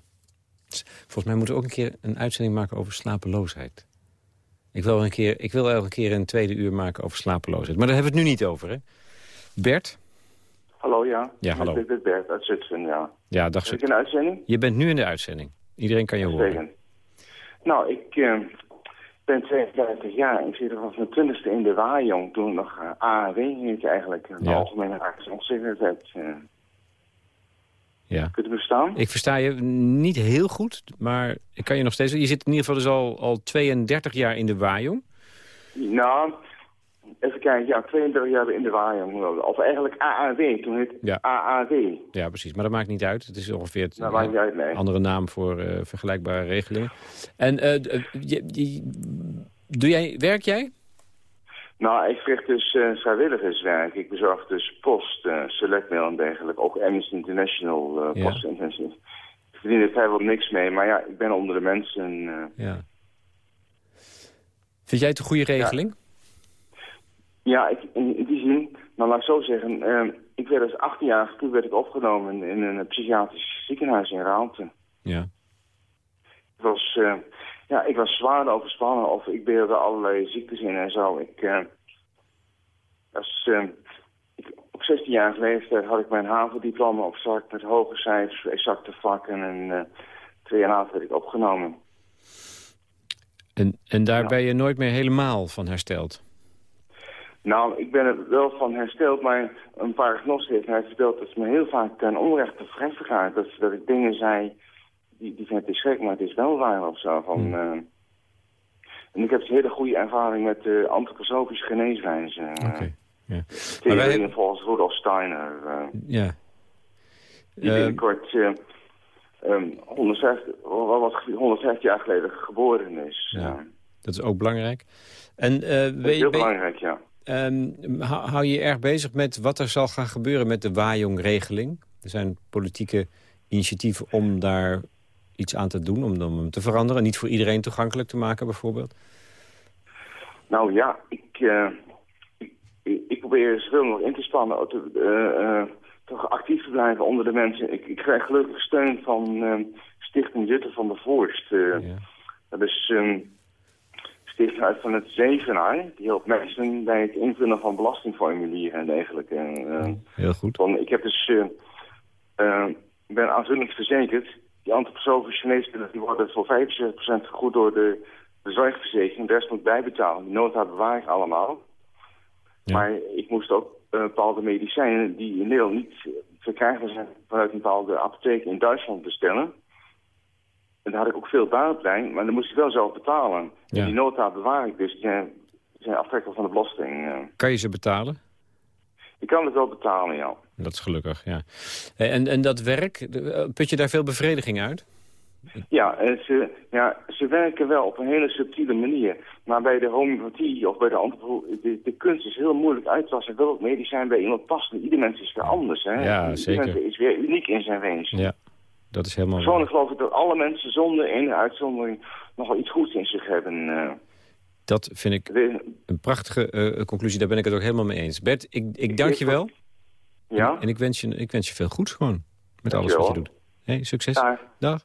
Volgens mij moeten we ook een keer een uitzending maken over slapeloosheid. Ik wil, een keer, ik wil elke keer een tweede uur maken over slapeloosheid. Maar daar hebben we het nu niet over, hè? Bert? Hallo, ja. Ja, hallo. Ik ben Bert uit Zutphen, ja. Ja, dag Ben ik in de uitzending? Je bent nu in de uitzending. Iedereen kan je horen. Nou, ik uh, ben 52 jaar. Ik zit er vanaf mijn twintigste in de Waaijong. Toen nog uh, AAW heette eigenlijk. De Ja. Algemene Arbeidsonzekerheid. Uh, Ja. kunt u me verstaan? Ik versta je niet heel goed, maar ik kan je nog steeds... Je zit in ieder geval dus al, al 32 jaar in de Waaijong. Nou, even kijken. Ja, 32 jaar in de Waaijong. Of eigenlijk AAW. Toen Ja. AAW. Ja, precies. Maar dat maakt niet uit. Het is ongeveer het, Nou, uit, nee. andere naam voor eh, vergelijkbare regelingen. En eh, eh, je, je- doe jij, werk jij? Nou, ik verricht dus vrijwilligerswerk. Ik bezorg dus post, eh selectmail en dergelijke. Ook Amnesty International Ja. postintensief. Ik verdien er vrijwel niks mee, maar ja, ik ben onder de mensen. Ja. Vind jij het een goede regeling? Ja, ik, in, die zin, maar laat ik zo zeggen, uh, ik werd als 18 jaar, toen werd ik opgenomen in een psychiatrisch ziekenhuis in Raalte. Ja. Ik was, uh, ja, ik was zwaar overspannen of ik beelde allerlei ziektes in en zo. Ik, uh, als, ik, op 16 jaar leeftijd had ik mijn havendiploma op zak met hoge cijfers, exacte vakken en twee jaar later werd ik opgenomen. En, en daar ben je nooit meer helemaal van hersteld? Nou, ik ben er wel van hersteld, maar een paragnost heeft mij verteld dat ze me heel vaak ten onrechte vreemd gaat. Dat, dat ik dingen zei, die, die vindt het schrik, maar het is wel waar of zo. Van, hmm. uh, en ik heb een hele goede ervaring met uh, antroposofische geneeswijze. Oké, okay. ja. Wij... volgens Rudolf Steiner. Uh, ja. Die binnenkort um, 150, wat 150 jaar geleden geboren is. Ja. Dat is ook belangrijk. En, dat is heel belangrijk, ja. Um, hou je erg bezig met wat er zal gaan gebeuren met de Wajong-regeling? Er zijn politieke initiatieven om daar iets aan te doen, om hem te veranderen. Niet voor iedereen toegankelijk te maken bijvoorbeeld? Nou ja, ik, uh, ik, ik, probeer zoveel nog in te spannen. Te, uh, uh, toch actief te blijven onder de mensen. Ik, ik krijg gelukkig steun van Stichting Jutte van de Voorst. Ja. Dat is... Um, stichting uit van het Zevenaar. Die helpt mensen bij het invullen van belastingformulieren en dergelijke. Uh, Heel goed. Van, ik heb dus, uh, uh, ben aanvullend verzekerd. Die antroposofische geneesmiddelen die worden voor 75% vergoed door de, de zorgverzekering. De rest moet bijbetalen. Die nota bewaar ik allemaal. Ja. Maar ik moest ook bepaalde medicijnen die in Nederland niet verkrijgbaar zijn vanuit een bepaalde apotheek in Duitsland bestellen. En daar had ik ook veel bij, maar dan moest ik wel zelf betalen. Ja. En die nota bewaar ik dus, die zijn, die zijn afhankelijk van de belasting. Eh. Kan je ze betalen? Ik kan het wel betalen, ja. Dat is gelukkig, ja. En, en dat werk, eh, put je daar veel bevrediging uit? Ja, ze, ja, ze werken wel op een hele subtiele manier. Maar bij de homeopathie of bij de antropo... De, de kunst is heel moeilijk uit te wassen welk medicijn bij iemand past. Ieder mens is weer anders, hè? Ja, zeker. Mens is weer uniek in zijn wezen. Ja, dat is helemaal... Persoonlijk geloof ik dat alle mensen zonder ene uitzondering nog wel iets goeds in zich hebben. Uh, dat vind ik een prachtige uh, conclusie. Daar ben ik het ook helemaal mee eens. Bert, ik, ik dank je wel. Ja? En, ik, wens je, ik wens je veel goeds gewoon. Met alles wat je doet. Hey, succes. Dag. Dag.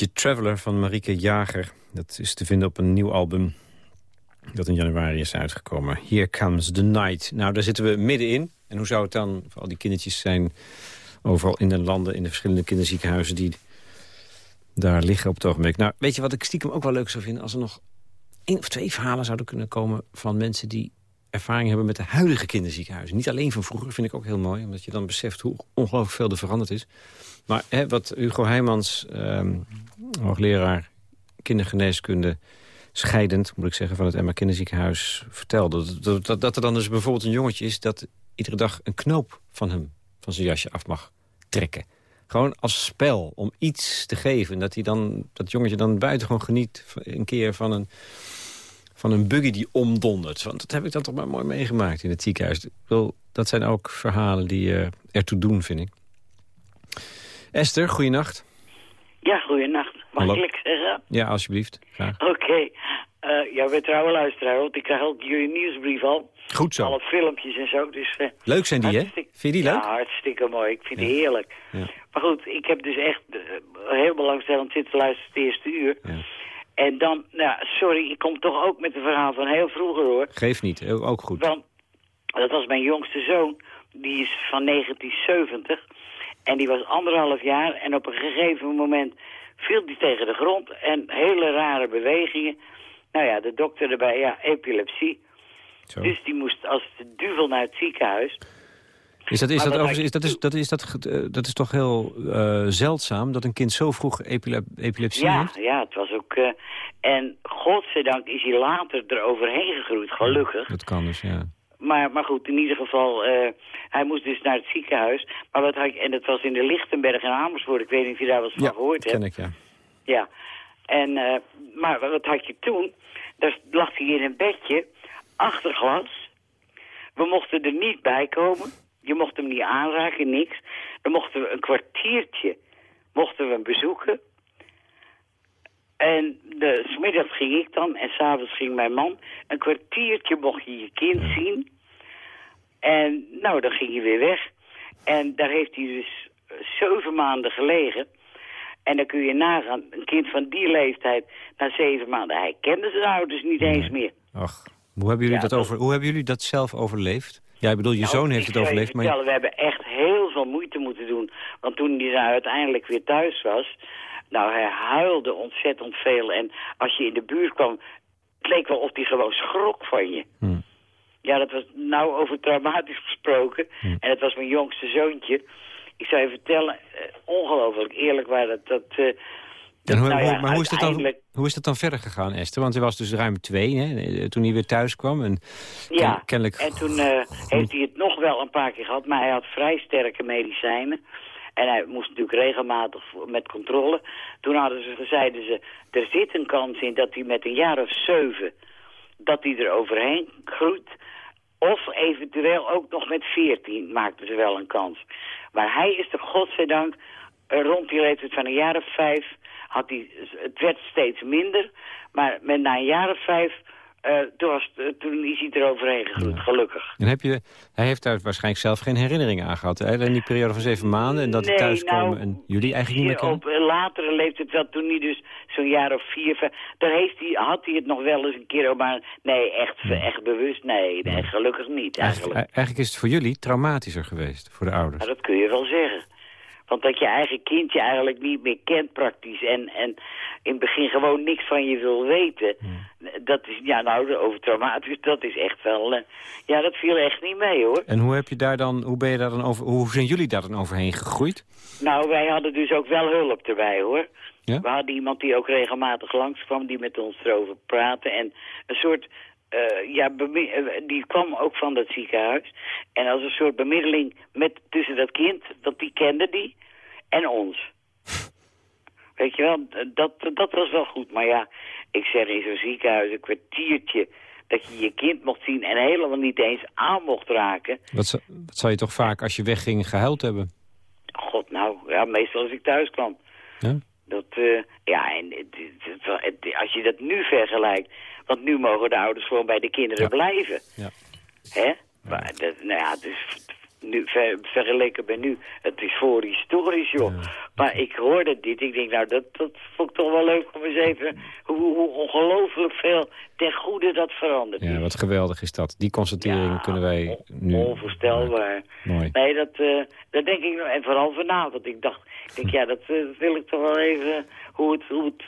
Liedje Traveler van Marieke Jager. Dat is te vinden op een nieuw album dat in januari is uitgekomen. Here Comes the Night. Nou, daar zitten we middenin. En hoe zou het dan voor al die kindertjes zijn... overal in de landen, in de verschillende kinderziekenhuizen... die daar liggen op het ogenblik. Nou, weet je wat ik stiekem ook wel leuk zou vinden... als er nog één of twee verhalen zouden kunnen komen... van mensen die ervaring hebben met de huidige kinderziekenhuizen. Niet alleen van vroeger, vind ik ook heel mooi. Omdat je dan beseft hoe ongelooflijk veel er veranderd is. Maar hè, wat Hugo Heijmans, ehm, hoogleraar kindergeneeskunde... scheidend, moet ik zeggen, van het Emma Kinderziekenhuis vertelde. Dat, dat, dat er dan dus bijvoorbeeld een jongetje is... dat iedere dag een knoop van hem, van zijn jasje af mag trekken. Gewoon als spel, om iets te geven. Dat, hij dan, dat jongetje dan buitengewoon geniet een keer van een van een buggy die omdondert. Want dat heb ik dan toch maar mooi meegemaakt in het ziekenhuis. Dat zijn ook verhalen die uh, ertoe doen, vind ik. Esther, goeienacht. Ja, goeienacht. Mag Hallo. ik zeggen? Ja, alsjeblieft. Oké. Okay. Uh, eh, ja, we trouwen luisteraar, want ik krijg ook jullie nieuwsbrief al. Goed zo. Alle filmpjes en zo. Dus, uh, leuk zijn die, hè? Vind je die leuk? Ja, hartstikke mooi. Ik vind ja. die heerlijk. Ja. Maar goed, ik heb dus echt uh, heel belangstellend zitten luisteren het eerste uur. Ja. En dan, nou, sorry, ik kom toch ook met een verhaal van heel vroeger, hoor. Geef niet, ook goed. Want dat was mijn jongste zoon, die is van 1970. En die was anderhalf jaar en op een gegeven moment viel die tegen de grond. En hele rare bewegingen. Nou ja, de dokter erbij, ja, epilepsie. Zo. Dus die moest als de duvel naar het ziekenhuis. Is dat, is dat, is dat, is, dat, is dat, uh, dat is toch heel uh, zeldzaam dat een kind zo vroeg epile epilepsie ja, heeft? Ja, het was ook... Uh, en godzijdank is hij later eroverheen gegroeid, gelukkig. Dat kan dus, ja. Maar, maar goed, in ieder geval, hij moest dus naar het ziekenhuis. Maar wat had ik, en dat was in de Lichtenberg in Amersfoort. Ik weet niet of je daar eens van gehoord hebt. ken ik, ja. Ja. En, maar wat had je toen? Daar lag hij in een bedje, achter glas. We mochten er niet bij komen. Je mocht hem niet aanraken, niks. Dan mochten we een kwartiertje mochten we hem bezoeken. En de, smiddags ging ik dan en s'avonds ging mijn man. Een kwartiertje mocht je je kind zien. En nou, dan ging hij weer weg. En daar heeft hij dus zeven maanden gelegen. En dan kun je nagaan, een kind van die leeftijd na zeven maanden... hij kende zijn ouders niet eens meer. Ach, hoe hebben jullie, dat, over, hoe hebben jullie dat zelf overleefd? Ja, ik bedoel, je nou, zoon heeft het overleefd, maar... we hebben echt heel veel moeite moeten doen. Want toen hij uiteindelijk weer thuis was... Nou, hij huilde ontzettend veel. En als je in de buurt kwam, het leek wel of hij gewoon schrok van je. Hmm. Ja, dat was nou over traumatisch gesproken. Hmm. En het was mijn jongste zoontje. Ik zou je vertellen, uh, ongelooflijk eerlijk waar dat... dat uh, en hoe, nou maar hoe is, dat dan, hoe is dat dan verder gegaan, Esther? Want hij was dus ruim twee hè, toen hij weer thuis kwam. En ja, kennelijk... en toen uh, heeft hij het nog wel een paar keer gehad, maar hij had vrij sterke medicijnen. En hij moest natuurlijk regelmatig met controle. Toen hadden ze, zeiden ze, er zit een kans in dat hij met een jaar of zeven... dat hij er overheen groeit. Of eventueel ook nog met veertien maakten ze wel een kans. Maar hij is er godzijdank rond die leeftijd van een jaar of vijf had hij, het werd steeds minder. Maar met na een jaar of vijf, uh, toen, was, uh, toen is hij eroverheen gegroeid, gelukkig. En heb je, hij heeft daar waarschijnlijk zelf geen herinneringen aan gehad, hè? In die periode van zeven maanden en dat hij thuis kwam nou, en jullie eigenlijk niet meer? Op uh, latere leeftijd, wel toen hij dus zo'n jaar of vier, vijf, daar heeft hij, had hij het nog wel eens een keer, maar nee, echt, echt bewust, nee, nee, gelukkig niet eigenlijk. eigenlijk. Eigenlijk is het voor jullie traumatischer geweest, voor de ouders. dat kun je wel zeggen. Want dat je eigen kindje eigenlijk niet meer kent praktisch. En, en in het begin gewoon niks van je wil weten. Dat is, ja nou, over traumatisch, dat is echt wel... Uh, ja, dat viel echt niet mee hoor. En hoe heb je daar dan, hoe ben je daar dan over, hoe zijn jullie daar dan overheen gegroeid? Nou, wij hadden dus ook wel hulp erbij hoor. Ja? We hadden iemand die ook regelmatig langskwam, die met ons erover praatte. En een soort uh, ja, die kwam ook van dat ziekenhuis. En als een soort bemiddeling met, tussen dat kind, dat die kende die, en ons. Weet je wel, dat, dat was wel goed. Maar ja, ik zeg in zo'n ziekenhuis een kwartiertje dat je je kind mocht zien en helemaal niet eens aan mocht raken. Wat, zou je toch vaak als je wegging gehuild hebben? God, nou, ja, meestal als ik thuis kwam. Ja? Dat, uh, ja, en als je dat nu vergelijkt want nu mogen de ouders gewoon bij de kinderen blijven. Ja. Hè? Maar dat, nou ja, dus nu, ver, vergeleken bij nu, het is voor historisch, joh. Maar ik hoorde dit, ik denk, nou, dat, dat vond ik toch wel leuk om eens even... hoe, hoe ongelooflijk veel ten goede dat verandert. Ja, wat geweldig is dat. Die constatering kunnen wij nu... Onvoorstelbaar. Mooi. Nee, dat, eh, dat denk ik. En vooral vanavond. Ik dacht, ik denk, ja, dat eh, wil ik toch wel even... Hoe het, hoe het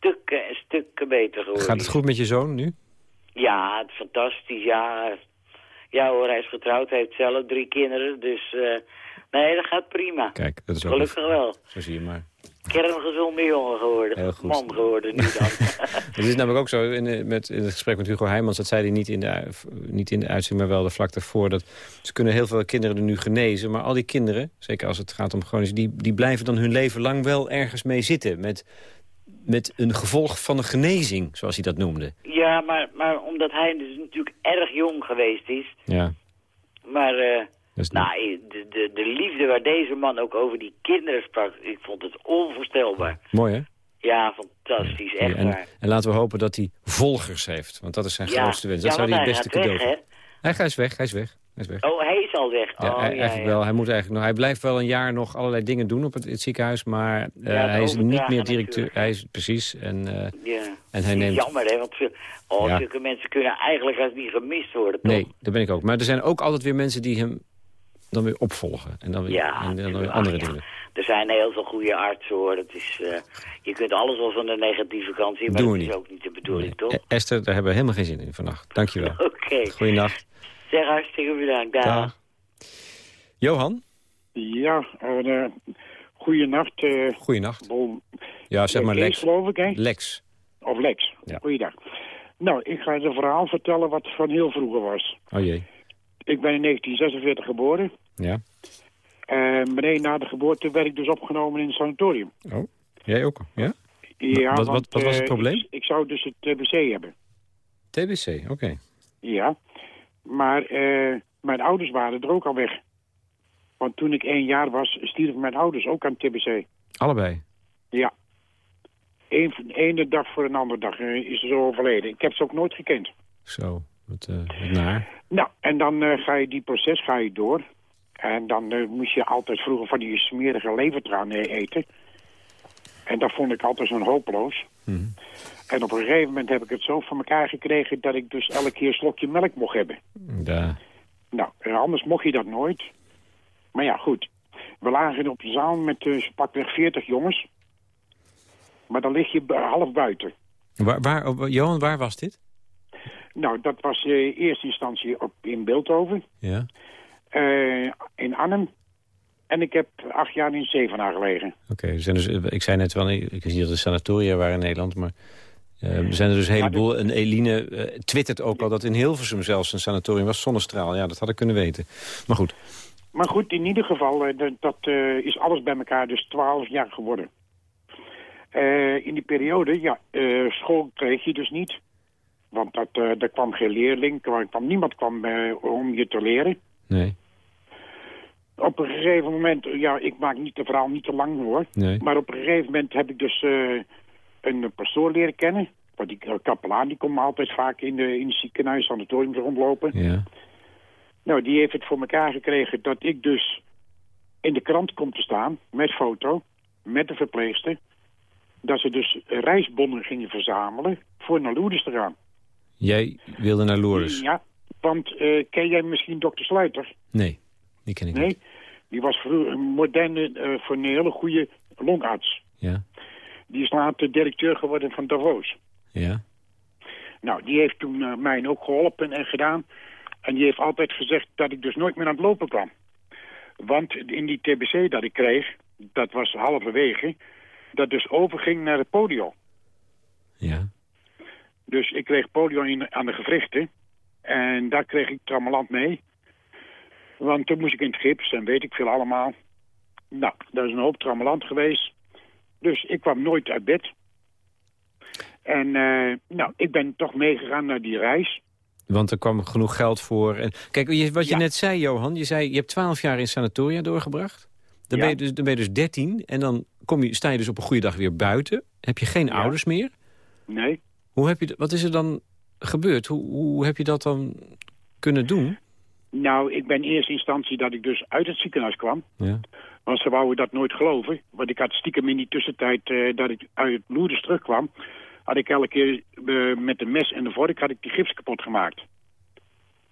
stukken en stukken beter geworden Gaat het goed met je zoon nu? Ja, fantastisch, ja. Ja hoor, hij is getrouwd, hij heeft zelf drie kinderen, dus... eh, nee, dat gaat prima. Kijk, dat is ook... Gelukkig wel. Zo zie je maar. Kerngezonde jongen geworden. Heel goed. Man geworden nu dan. Het is namelijk ook zo, in, de- met, in het gesprek met Hugo Heijmans... dat zei hij niet in, de, niet in de uitzending, maar wel de vlak daarvoor... dat ze kunnen heel veel kinderen er nu genezen... maar al die kinderen, zeker als het gaat om chronisch... die, die blijven dan hun leven lang wel ergens mee zitten... met, met een gevolg van een genezing, zoals hij dat noemde. ja, maar, maar omdat hij dus natuurlijk erg jong geweest is... Ja, Maar eh, is nou, de, de, de liefde waar deze man ook over die kinderen sprak... ik vond het onvoorstelbaar. mooi, hè? Ja, fantastisch, echt en, waar. en laten we hopen dat hij volgers heeft. Want dat is zijn Ja. grootste wens. Dat zou hij het beste gaat cadeau weg. Hij, hij is weg, hij is weg. Hij is weg. Oh, hij is al weg. Ja, oh, hij, ja, eigenlijk ja. wel. Hij moet eigenlijk nog. Hij blijft wel een jaar nog allerlei dingen doen op het, het ziekenhuis, maar eh, hij is niet meer directeur. Hij is precies en Ja. en hij neemt. Jammer, hè, want oh, zulke mensen kunnen eigenlijk als niet gemist worden, toch? Nee, daar ben ik ook. Maar er zijn ook altijd weer mensen die hem dan weer opvolgen en dan weer, Ja, en dan weer tuurlijk. andere Ach, ja. dingen. Er zijn heel veel goede artsen, hoor. Dat is, eh, je kunt alles wel van de negatieve kant zien, maar Doen dat is niet. ook niet de bedoeling, toch? Esther, daar hebben we helemaal geen zin in vannacht. Dankjewel. Oké. Goeienacht. Zeg hartstikke bedankt. Dag. Dag. Johan? Ja, uh, goeienacht. Uh, Goeienacht. Bol... Ja, zeg maar Kees, Lex. geloof ik, hè? Lex. Of Lex. Ja. Goeiedag. Nou, ik ga je een verhaal vertellen wat van heel vroeger was. Oh jee. Ik ben in 1946 geboren. Ja. En meteen na de geboorte werd ik dus opgenomen in het sanatorium. Oh, jij ook? Ja? Ja, wat, wat, want, wat was het eh, probleem? Ik, ik zou dus het TBC hebben. TBC, oké. Ja. Maar eh, mijn ouders waren er ook al weg. Want toen ik één jaar was, stierven mijn ouders ook aan TBC. Allebei? Ja. Eén van- ene dag voor een andere dag eh, is ze zo overleden. Ik heb ze ook nooit gekend. Zo, wat, eh, naar. Nou, en dan ga je die proces ga je door. En dan moest je altijd vroeger van die smerige levertraan eten. En dat vond ik altijd zo'n hopeloos. Mhm. En op een gegeven moment heb ik het zo van elkaar gekregen... dat ik dus elke keer een slokje melk mocht hebben. Ja. Nou, anders mocht je dat nooit. Maar ja, goed. We lagen op de zaal met uh, pakweg 40 jongens. Maar dan lig je half buiten. Waar, waar, oh, Johan, waar was dit? Nou, dat was in uh, eerste instantie op, in Beeldhoven. Ja. Uh, in Arnhem. En ik heb acht jaar in Zevenaar gelegen. Oké, okay, dus, ik zei net wel, ik niet dat er sanatoria waren in Nederland, maar uh, er zijn er dus een heleboel. En Eline uh, twittert ook al dat in Hilversum zelfs een sanatorium was, zonnestraal. Ja, dat had ik kunnen weten. Maar goed. Maar goed, in ieder geval, uh, dat is alles bij elkaar dus twaalf jaar geworden. Eh, in die periode, ja, school kreeg je dus niet. Want dat, er kwam geen leerling, er kwam, niemand kwam om je te leren. Nee. Op een gegeven moment, ja, ik maak niet de verhaal niet te lang hoor. Nee. Maar op een gegeven moment heb ik dus een pastoor leren kennen. Want die kapelaan die komt altijd vaak in, de, in het ziekenhuis, sanatorium rondlopen. Ja. Nou, die heeft het voor elkaar gekregen dat ik dus in de krant kom te staan met foto, met de verpleegster. Dat ze dus reisbonnen gingen verzamelen voor naar Lourdes te gaan. Jij wilde naar Lourdes? Ja, want uh, ken jij misschien dokter Sluiter? Nee. Die ken ik nee? niet. Die was vroeger een moderne, uh, voor een hele goede longarts. Ja. Die is later directeur geworden van Davos. Ja. Nou, die heeft toen uh, mij ook geholpen en gedaan. En die heeft altijd gezegd dat ik dus nooit meer aan het lopen kwam. Want in die TBC dat ik kreeg, dat was halverwege, dat dus overging naar het polio. Ja. Dus ik kreeg polio in, aan de gewrichten. En daar kreeg ik trammeland mee. Want toen moest ik in het gips en weet ik veel allemaal. Nou, dat is een hoop trammeland geweest. Dus ik kwam nooit uit bed. En uh, nou, ik ben toch meegegaan naar die reis. Want er kwam genoeg geld voor. En, kijk, wat je ja. net zei, Johan. Je zei, je hebt twaalf jaar in sanatoria doorgebracht. Dan, ja. ben je dus, dan ben je dus dertien. En dan kom je, sta je dus op een goede dag weer buiten. Heb je geen ja. ouders meer? Nee. Hoe heb je, wat is er dan gebeurd? Hoe, hoe heb je dat dan kunnen doen? Nou, ik ben in eerste instantie dat ik dus uit het ziekenhuis kwam. Ja. Want ze wouden dat nooit geloven. Want ik had stiekem in die tussentijd eh, dat ik uit Lourdes terugkwam... had ik elke keer eh, met de mes en de vork had ik die gips kapot gemaakt.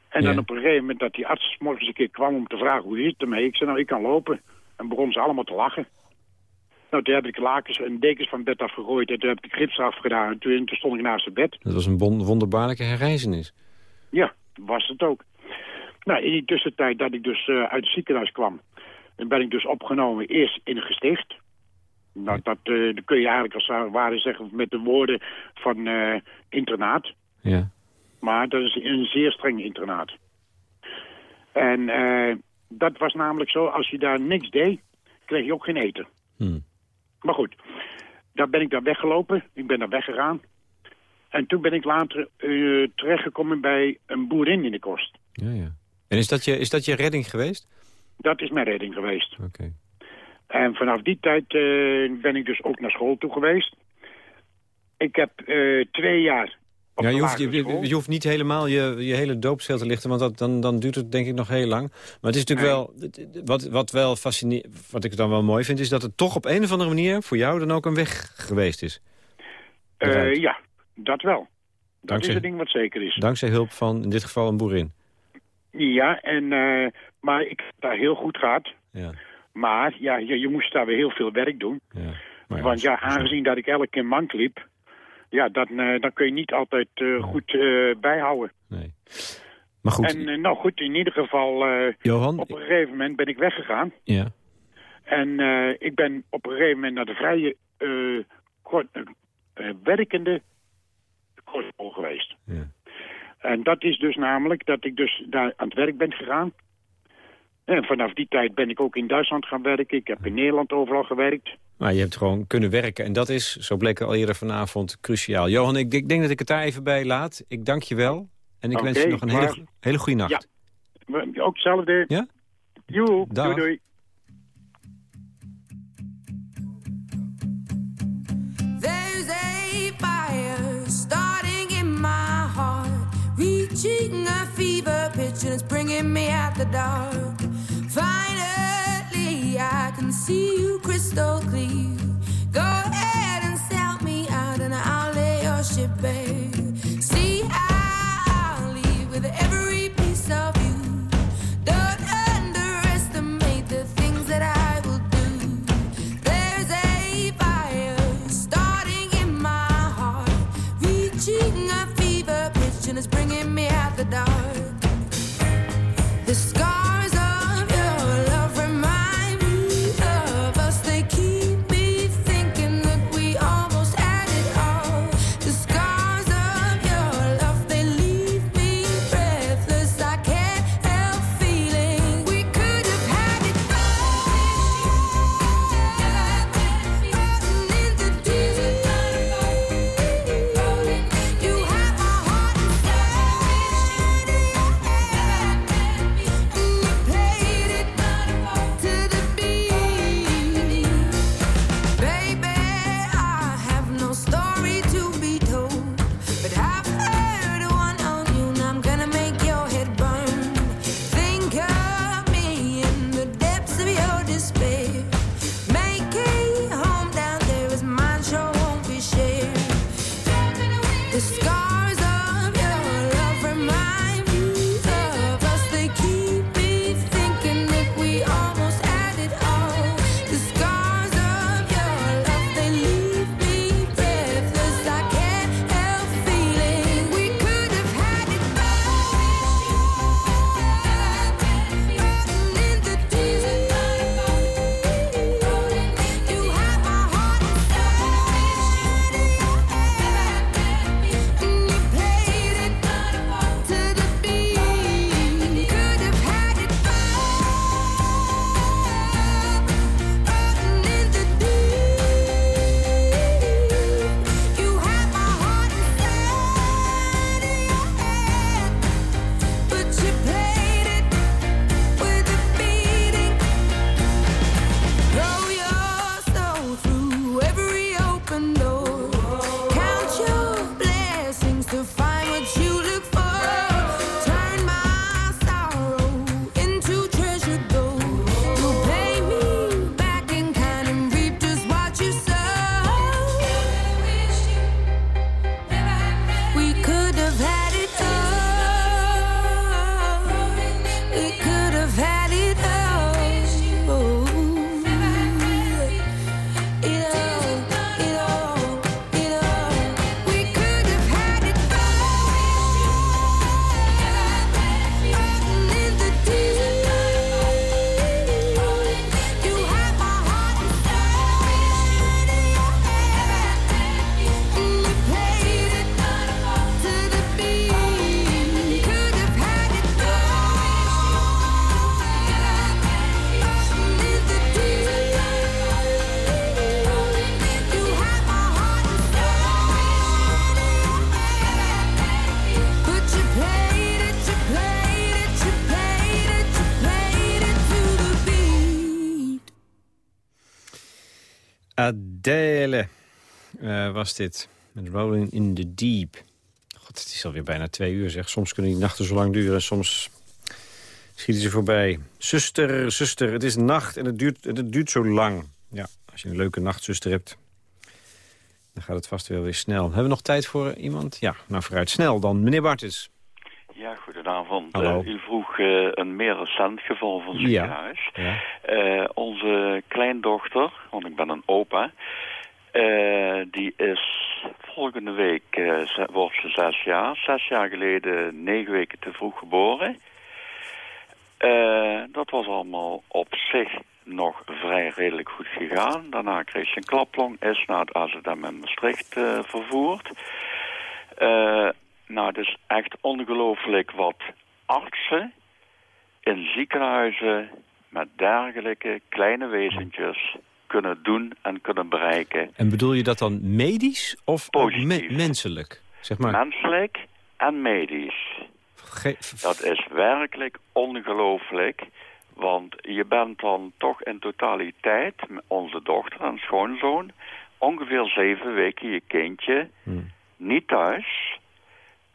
En Ja. dan op een gegeven moment dat die arts morgens een keer kwam om te vragen hoe is het ermee. Ik zei, nou, ik kan lopen. En begon ze allemaal te lachen. Nou, toen heb ik lakens en dekens van het bed afgegooid en toen heb ik de gips eraf gedaan. En toen, toen stond ik naast het bed. Dat was een won- wonderbaarlijke herreizenis. Ja, was het ook. Nou, in die tussentijd dat ik dus eh, uit het ziekenhuis kwam... dan ben ik dus opgenomen eerst in een gesticht. Nou, dat, eh, dat kun je eigenlijk als het ware zeggen met de woorden van eh, internaat. Ja. Maar dat is een zeer streng internaat. En eh, dat was namelijk zo, als je daar niks deed, kreeg je ook geen eten. Hm. Maar goed, daar ben ik daar weggelopen. Ik ben daar weggegaan. En toen ben ik later terechtgekomen bij een boerin in de kost. Ja, ja. En is dat je, is dat je redding geweest? Dat is mijn redding geweest. Oké. En vanaf die tijd eh, ben ik dus ook naar school toe geweest. Ik heb eh, twee jaar op Ja, je, hoeft, je, hoeft niet helemaal je, je hele doopsel te lichten, want dat, dan, dan duurt het denk ik nog heel lang. Maar het is natuurlijk wel, wat, wat wel fascinerend, wat ik dan wel mooi vind, is dat het toch op een of andere manier voor jou dan ook een weg geweest is. Eh, ja, dat wel. Dat Dankzij- is het ding wat zeker is. Dankzij hulp van, in dit geval, een boerin. Ja, en, maar ik heb daar heel goed gehad. Ja. Maar ja, je, je moest daar weer heel veel werk doen. Maar Want ja, aangezien dat ik elke keer mank liep... Ja, dan, eh, dan kun je niet altijd eh, goed eh, bijhouden. Nee. Maar goed, En nou goed, in ieder geval... Johan, op een gegeven moment ben ik weggegaan. ja. En ik ben op een gegeven moment naar de vrije kort, werkende kortschool geweest. Ja. En dat is dus namelijk dat ik dus daar aan het werk ben gegaan. En vanaf die tijd ben ik ook in Duitsland gaan werken. Ik heb in Nederland overal gewerkt. Maar je hebt gewoon kunnen werken. En dat is, zo bleek al eerder vanavond, cruciaal. Johan, ik, ik denk dat ik het daar even bij laat. Ik dank je wel. En ik wens je nog een hele, maar- hele goede nacht. Ja. Ook hetzelfde. Ja? Joe, doei doei. There's a fire starting in my heart, reaching a fever pitch, and it's bringing me out the dark. See you crystal clear. Was dit. Met Rolling in the Deep. God, het is alweer bijna twee uur zeg. Soms kunnen die nachten zo lang duren. Soms schieten ze voorbij. Zuster, zuster, het is nacht en het duurt, het duurt zo lang. Ja, als je een leuke nachtzuster hebt... dan gaat het vast wel weer snel. Hebben we nog tijd voor iemand? Ja, nou vooruit snel dan. Meneer Bartis. Ja, goedenavond. Hallo. Uh, u vroeg uh, een meer recent geval van ziekenhuis. Ja. Uh, onze kleindochter, want ik ben een opa... die is volgende week, wordt ze zes jaar. Zes jaar geleden negen weken te vroeg geboren. dat was allemaal op zich nog vrij redelijk goed gegaan. Daarna kreeg ze een klaplong, is naar het AZM in Maastricht vervoerd... Nou, het is echt ongelooflijk wat artsen in ziekenhuizen met dergelijke kleine wezentjes kunnen doen en kunnen bereiken. En bedoel je dat dan medisch of me menselijk? Zeg maar. Menselijk en medisch. Ge dat is werkelijk ongelooflijk. Want je bent dan toch in totaliteit, onze dochter en schoonzoon... ongeveer zeven weken je kindje hmm. niet thuis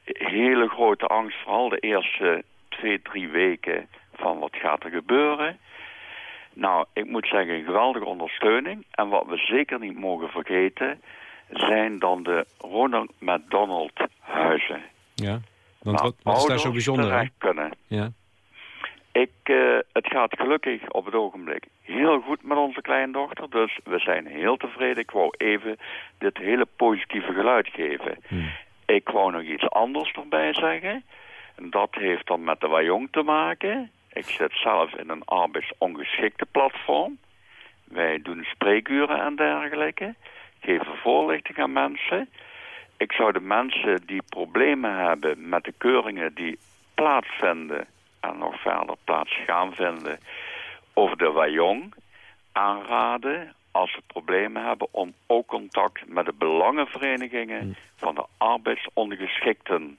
hele grote angst, vooral de eerste twee, drie weken van wat gaat er gebeuren. Nou, ik moet zeggen, geweldige ondersteuning. En wat we zeker niet mogen vergeten, zijn dan de Ronald McDonald huizen. Ja, want wat, wat is daar zo bijzonder aan? kunnen. Ja. Ik, uh, het gaat gelukkig op het ogenblik heel goed met onze kleindochter. Dus we zijn heel tevreden. Ik wou even dit hele positieve geluid geven. Hmm. Ik wou nog iets anders erbij zeggen. En dat heeft dan met de Wajong te maken. Ik zit zelf in een arbeidsongeschikte platform. Wij doen spreekuren en dergelijke. Geven voorlichting aan mensen. Ik zou de mensen die problemen hebben met de keuringen die plaatsvinden... en nog verder plaats gaan vinden over de Wajong aanraden als ze problemen hebben om ook contact met de belangenverenigingen van de arbeidsongeschikten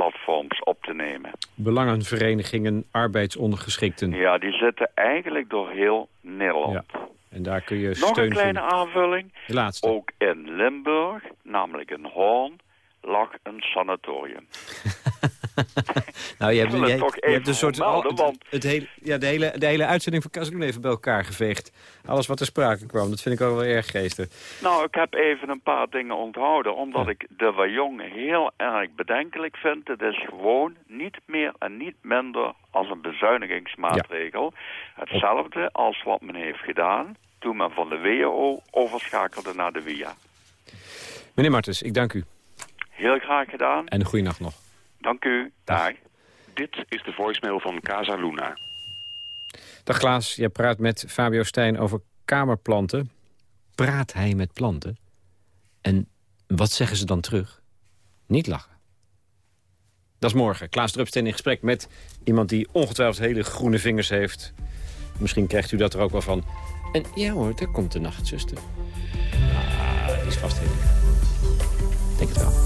platforms op te nemen. Belangenverenigingen, arbeidsongeschikten. Ja, die zitten eigenlijk door heel Nederland. Ja. En daar kun je Nog steun een kleine vinden. aanvulling. De laatste. Ook in Limburg, namelijk in Hoorn, lag een sanatorium. nou, je hebt, je hebt een soort het, want- het hele, ja, de, hele, de hele uitzending van Casaluna even bij elkaar geveegd. Alles wat ter sprake kwam, dat vind ik ook wel erg geestig. Nou, ik heb even een paar dingen onthouden, omdat ik de Wajong heel erg bedenkelijk vind. Het is gewoon niet meer en niet minder als een bezuinigingsmaatregel. Hetzelfde als wat men heeft gedaan toen men van de WHO overschakelde naar de WIA. Meneer Martens, ik dank u. Heel graag gedaan. En een goede nacht nog. Dank u. Dag. Dit is de voicemail van Casa Luna. Dag Klaas, jij praat met Fabio Stijn over kamerplanten. Praat hij met planten? En wat zeggen ze dan terug? Niet lachen. Dat is morgen. Klaas Drupsteen in gesprek met iemand die ongetwijfeld hele groene vingers heeft. Misschien krijgt u dat er ook wel van. En ja hoor, daar komt de nachtzuster. Ah, die is vast heel lief. Denk het wel.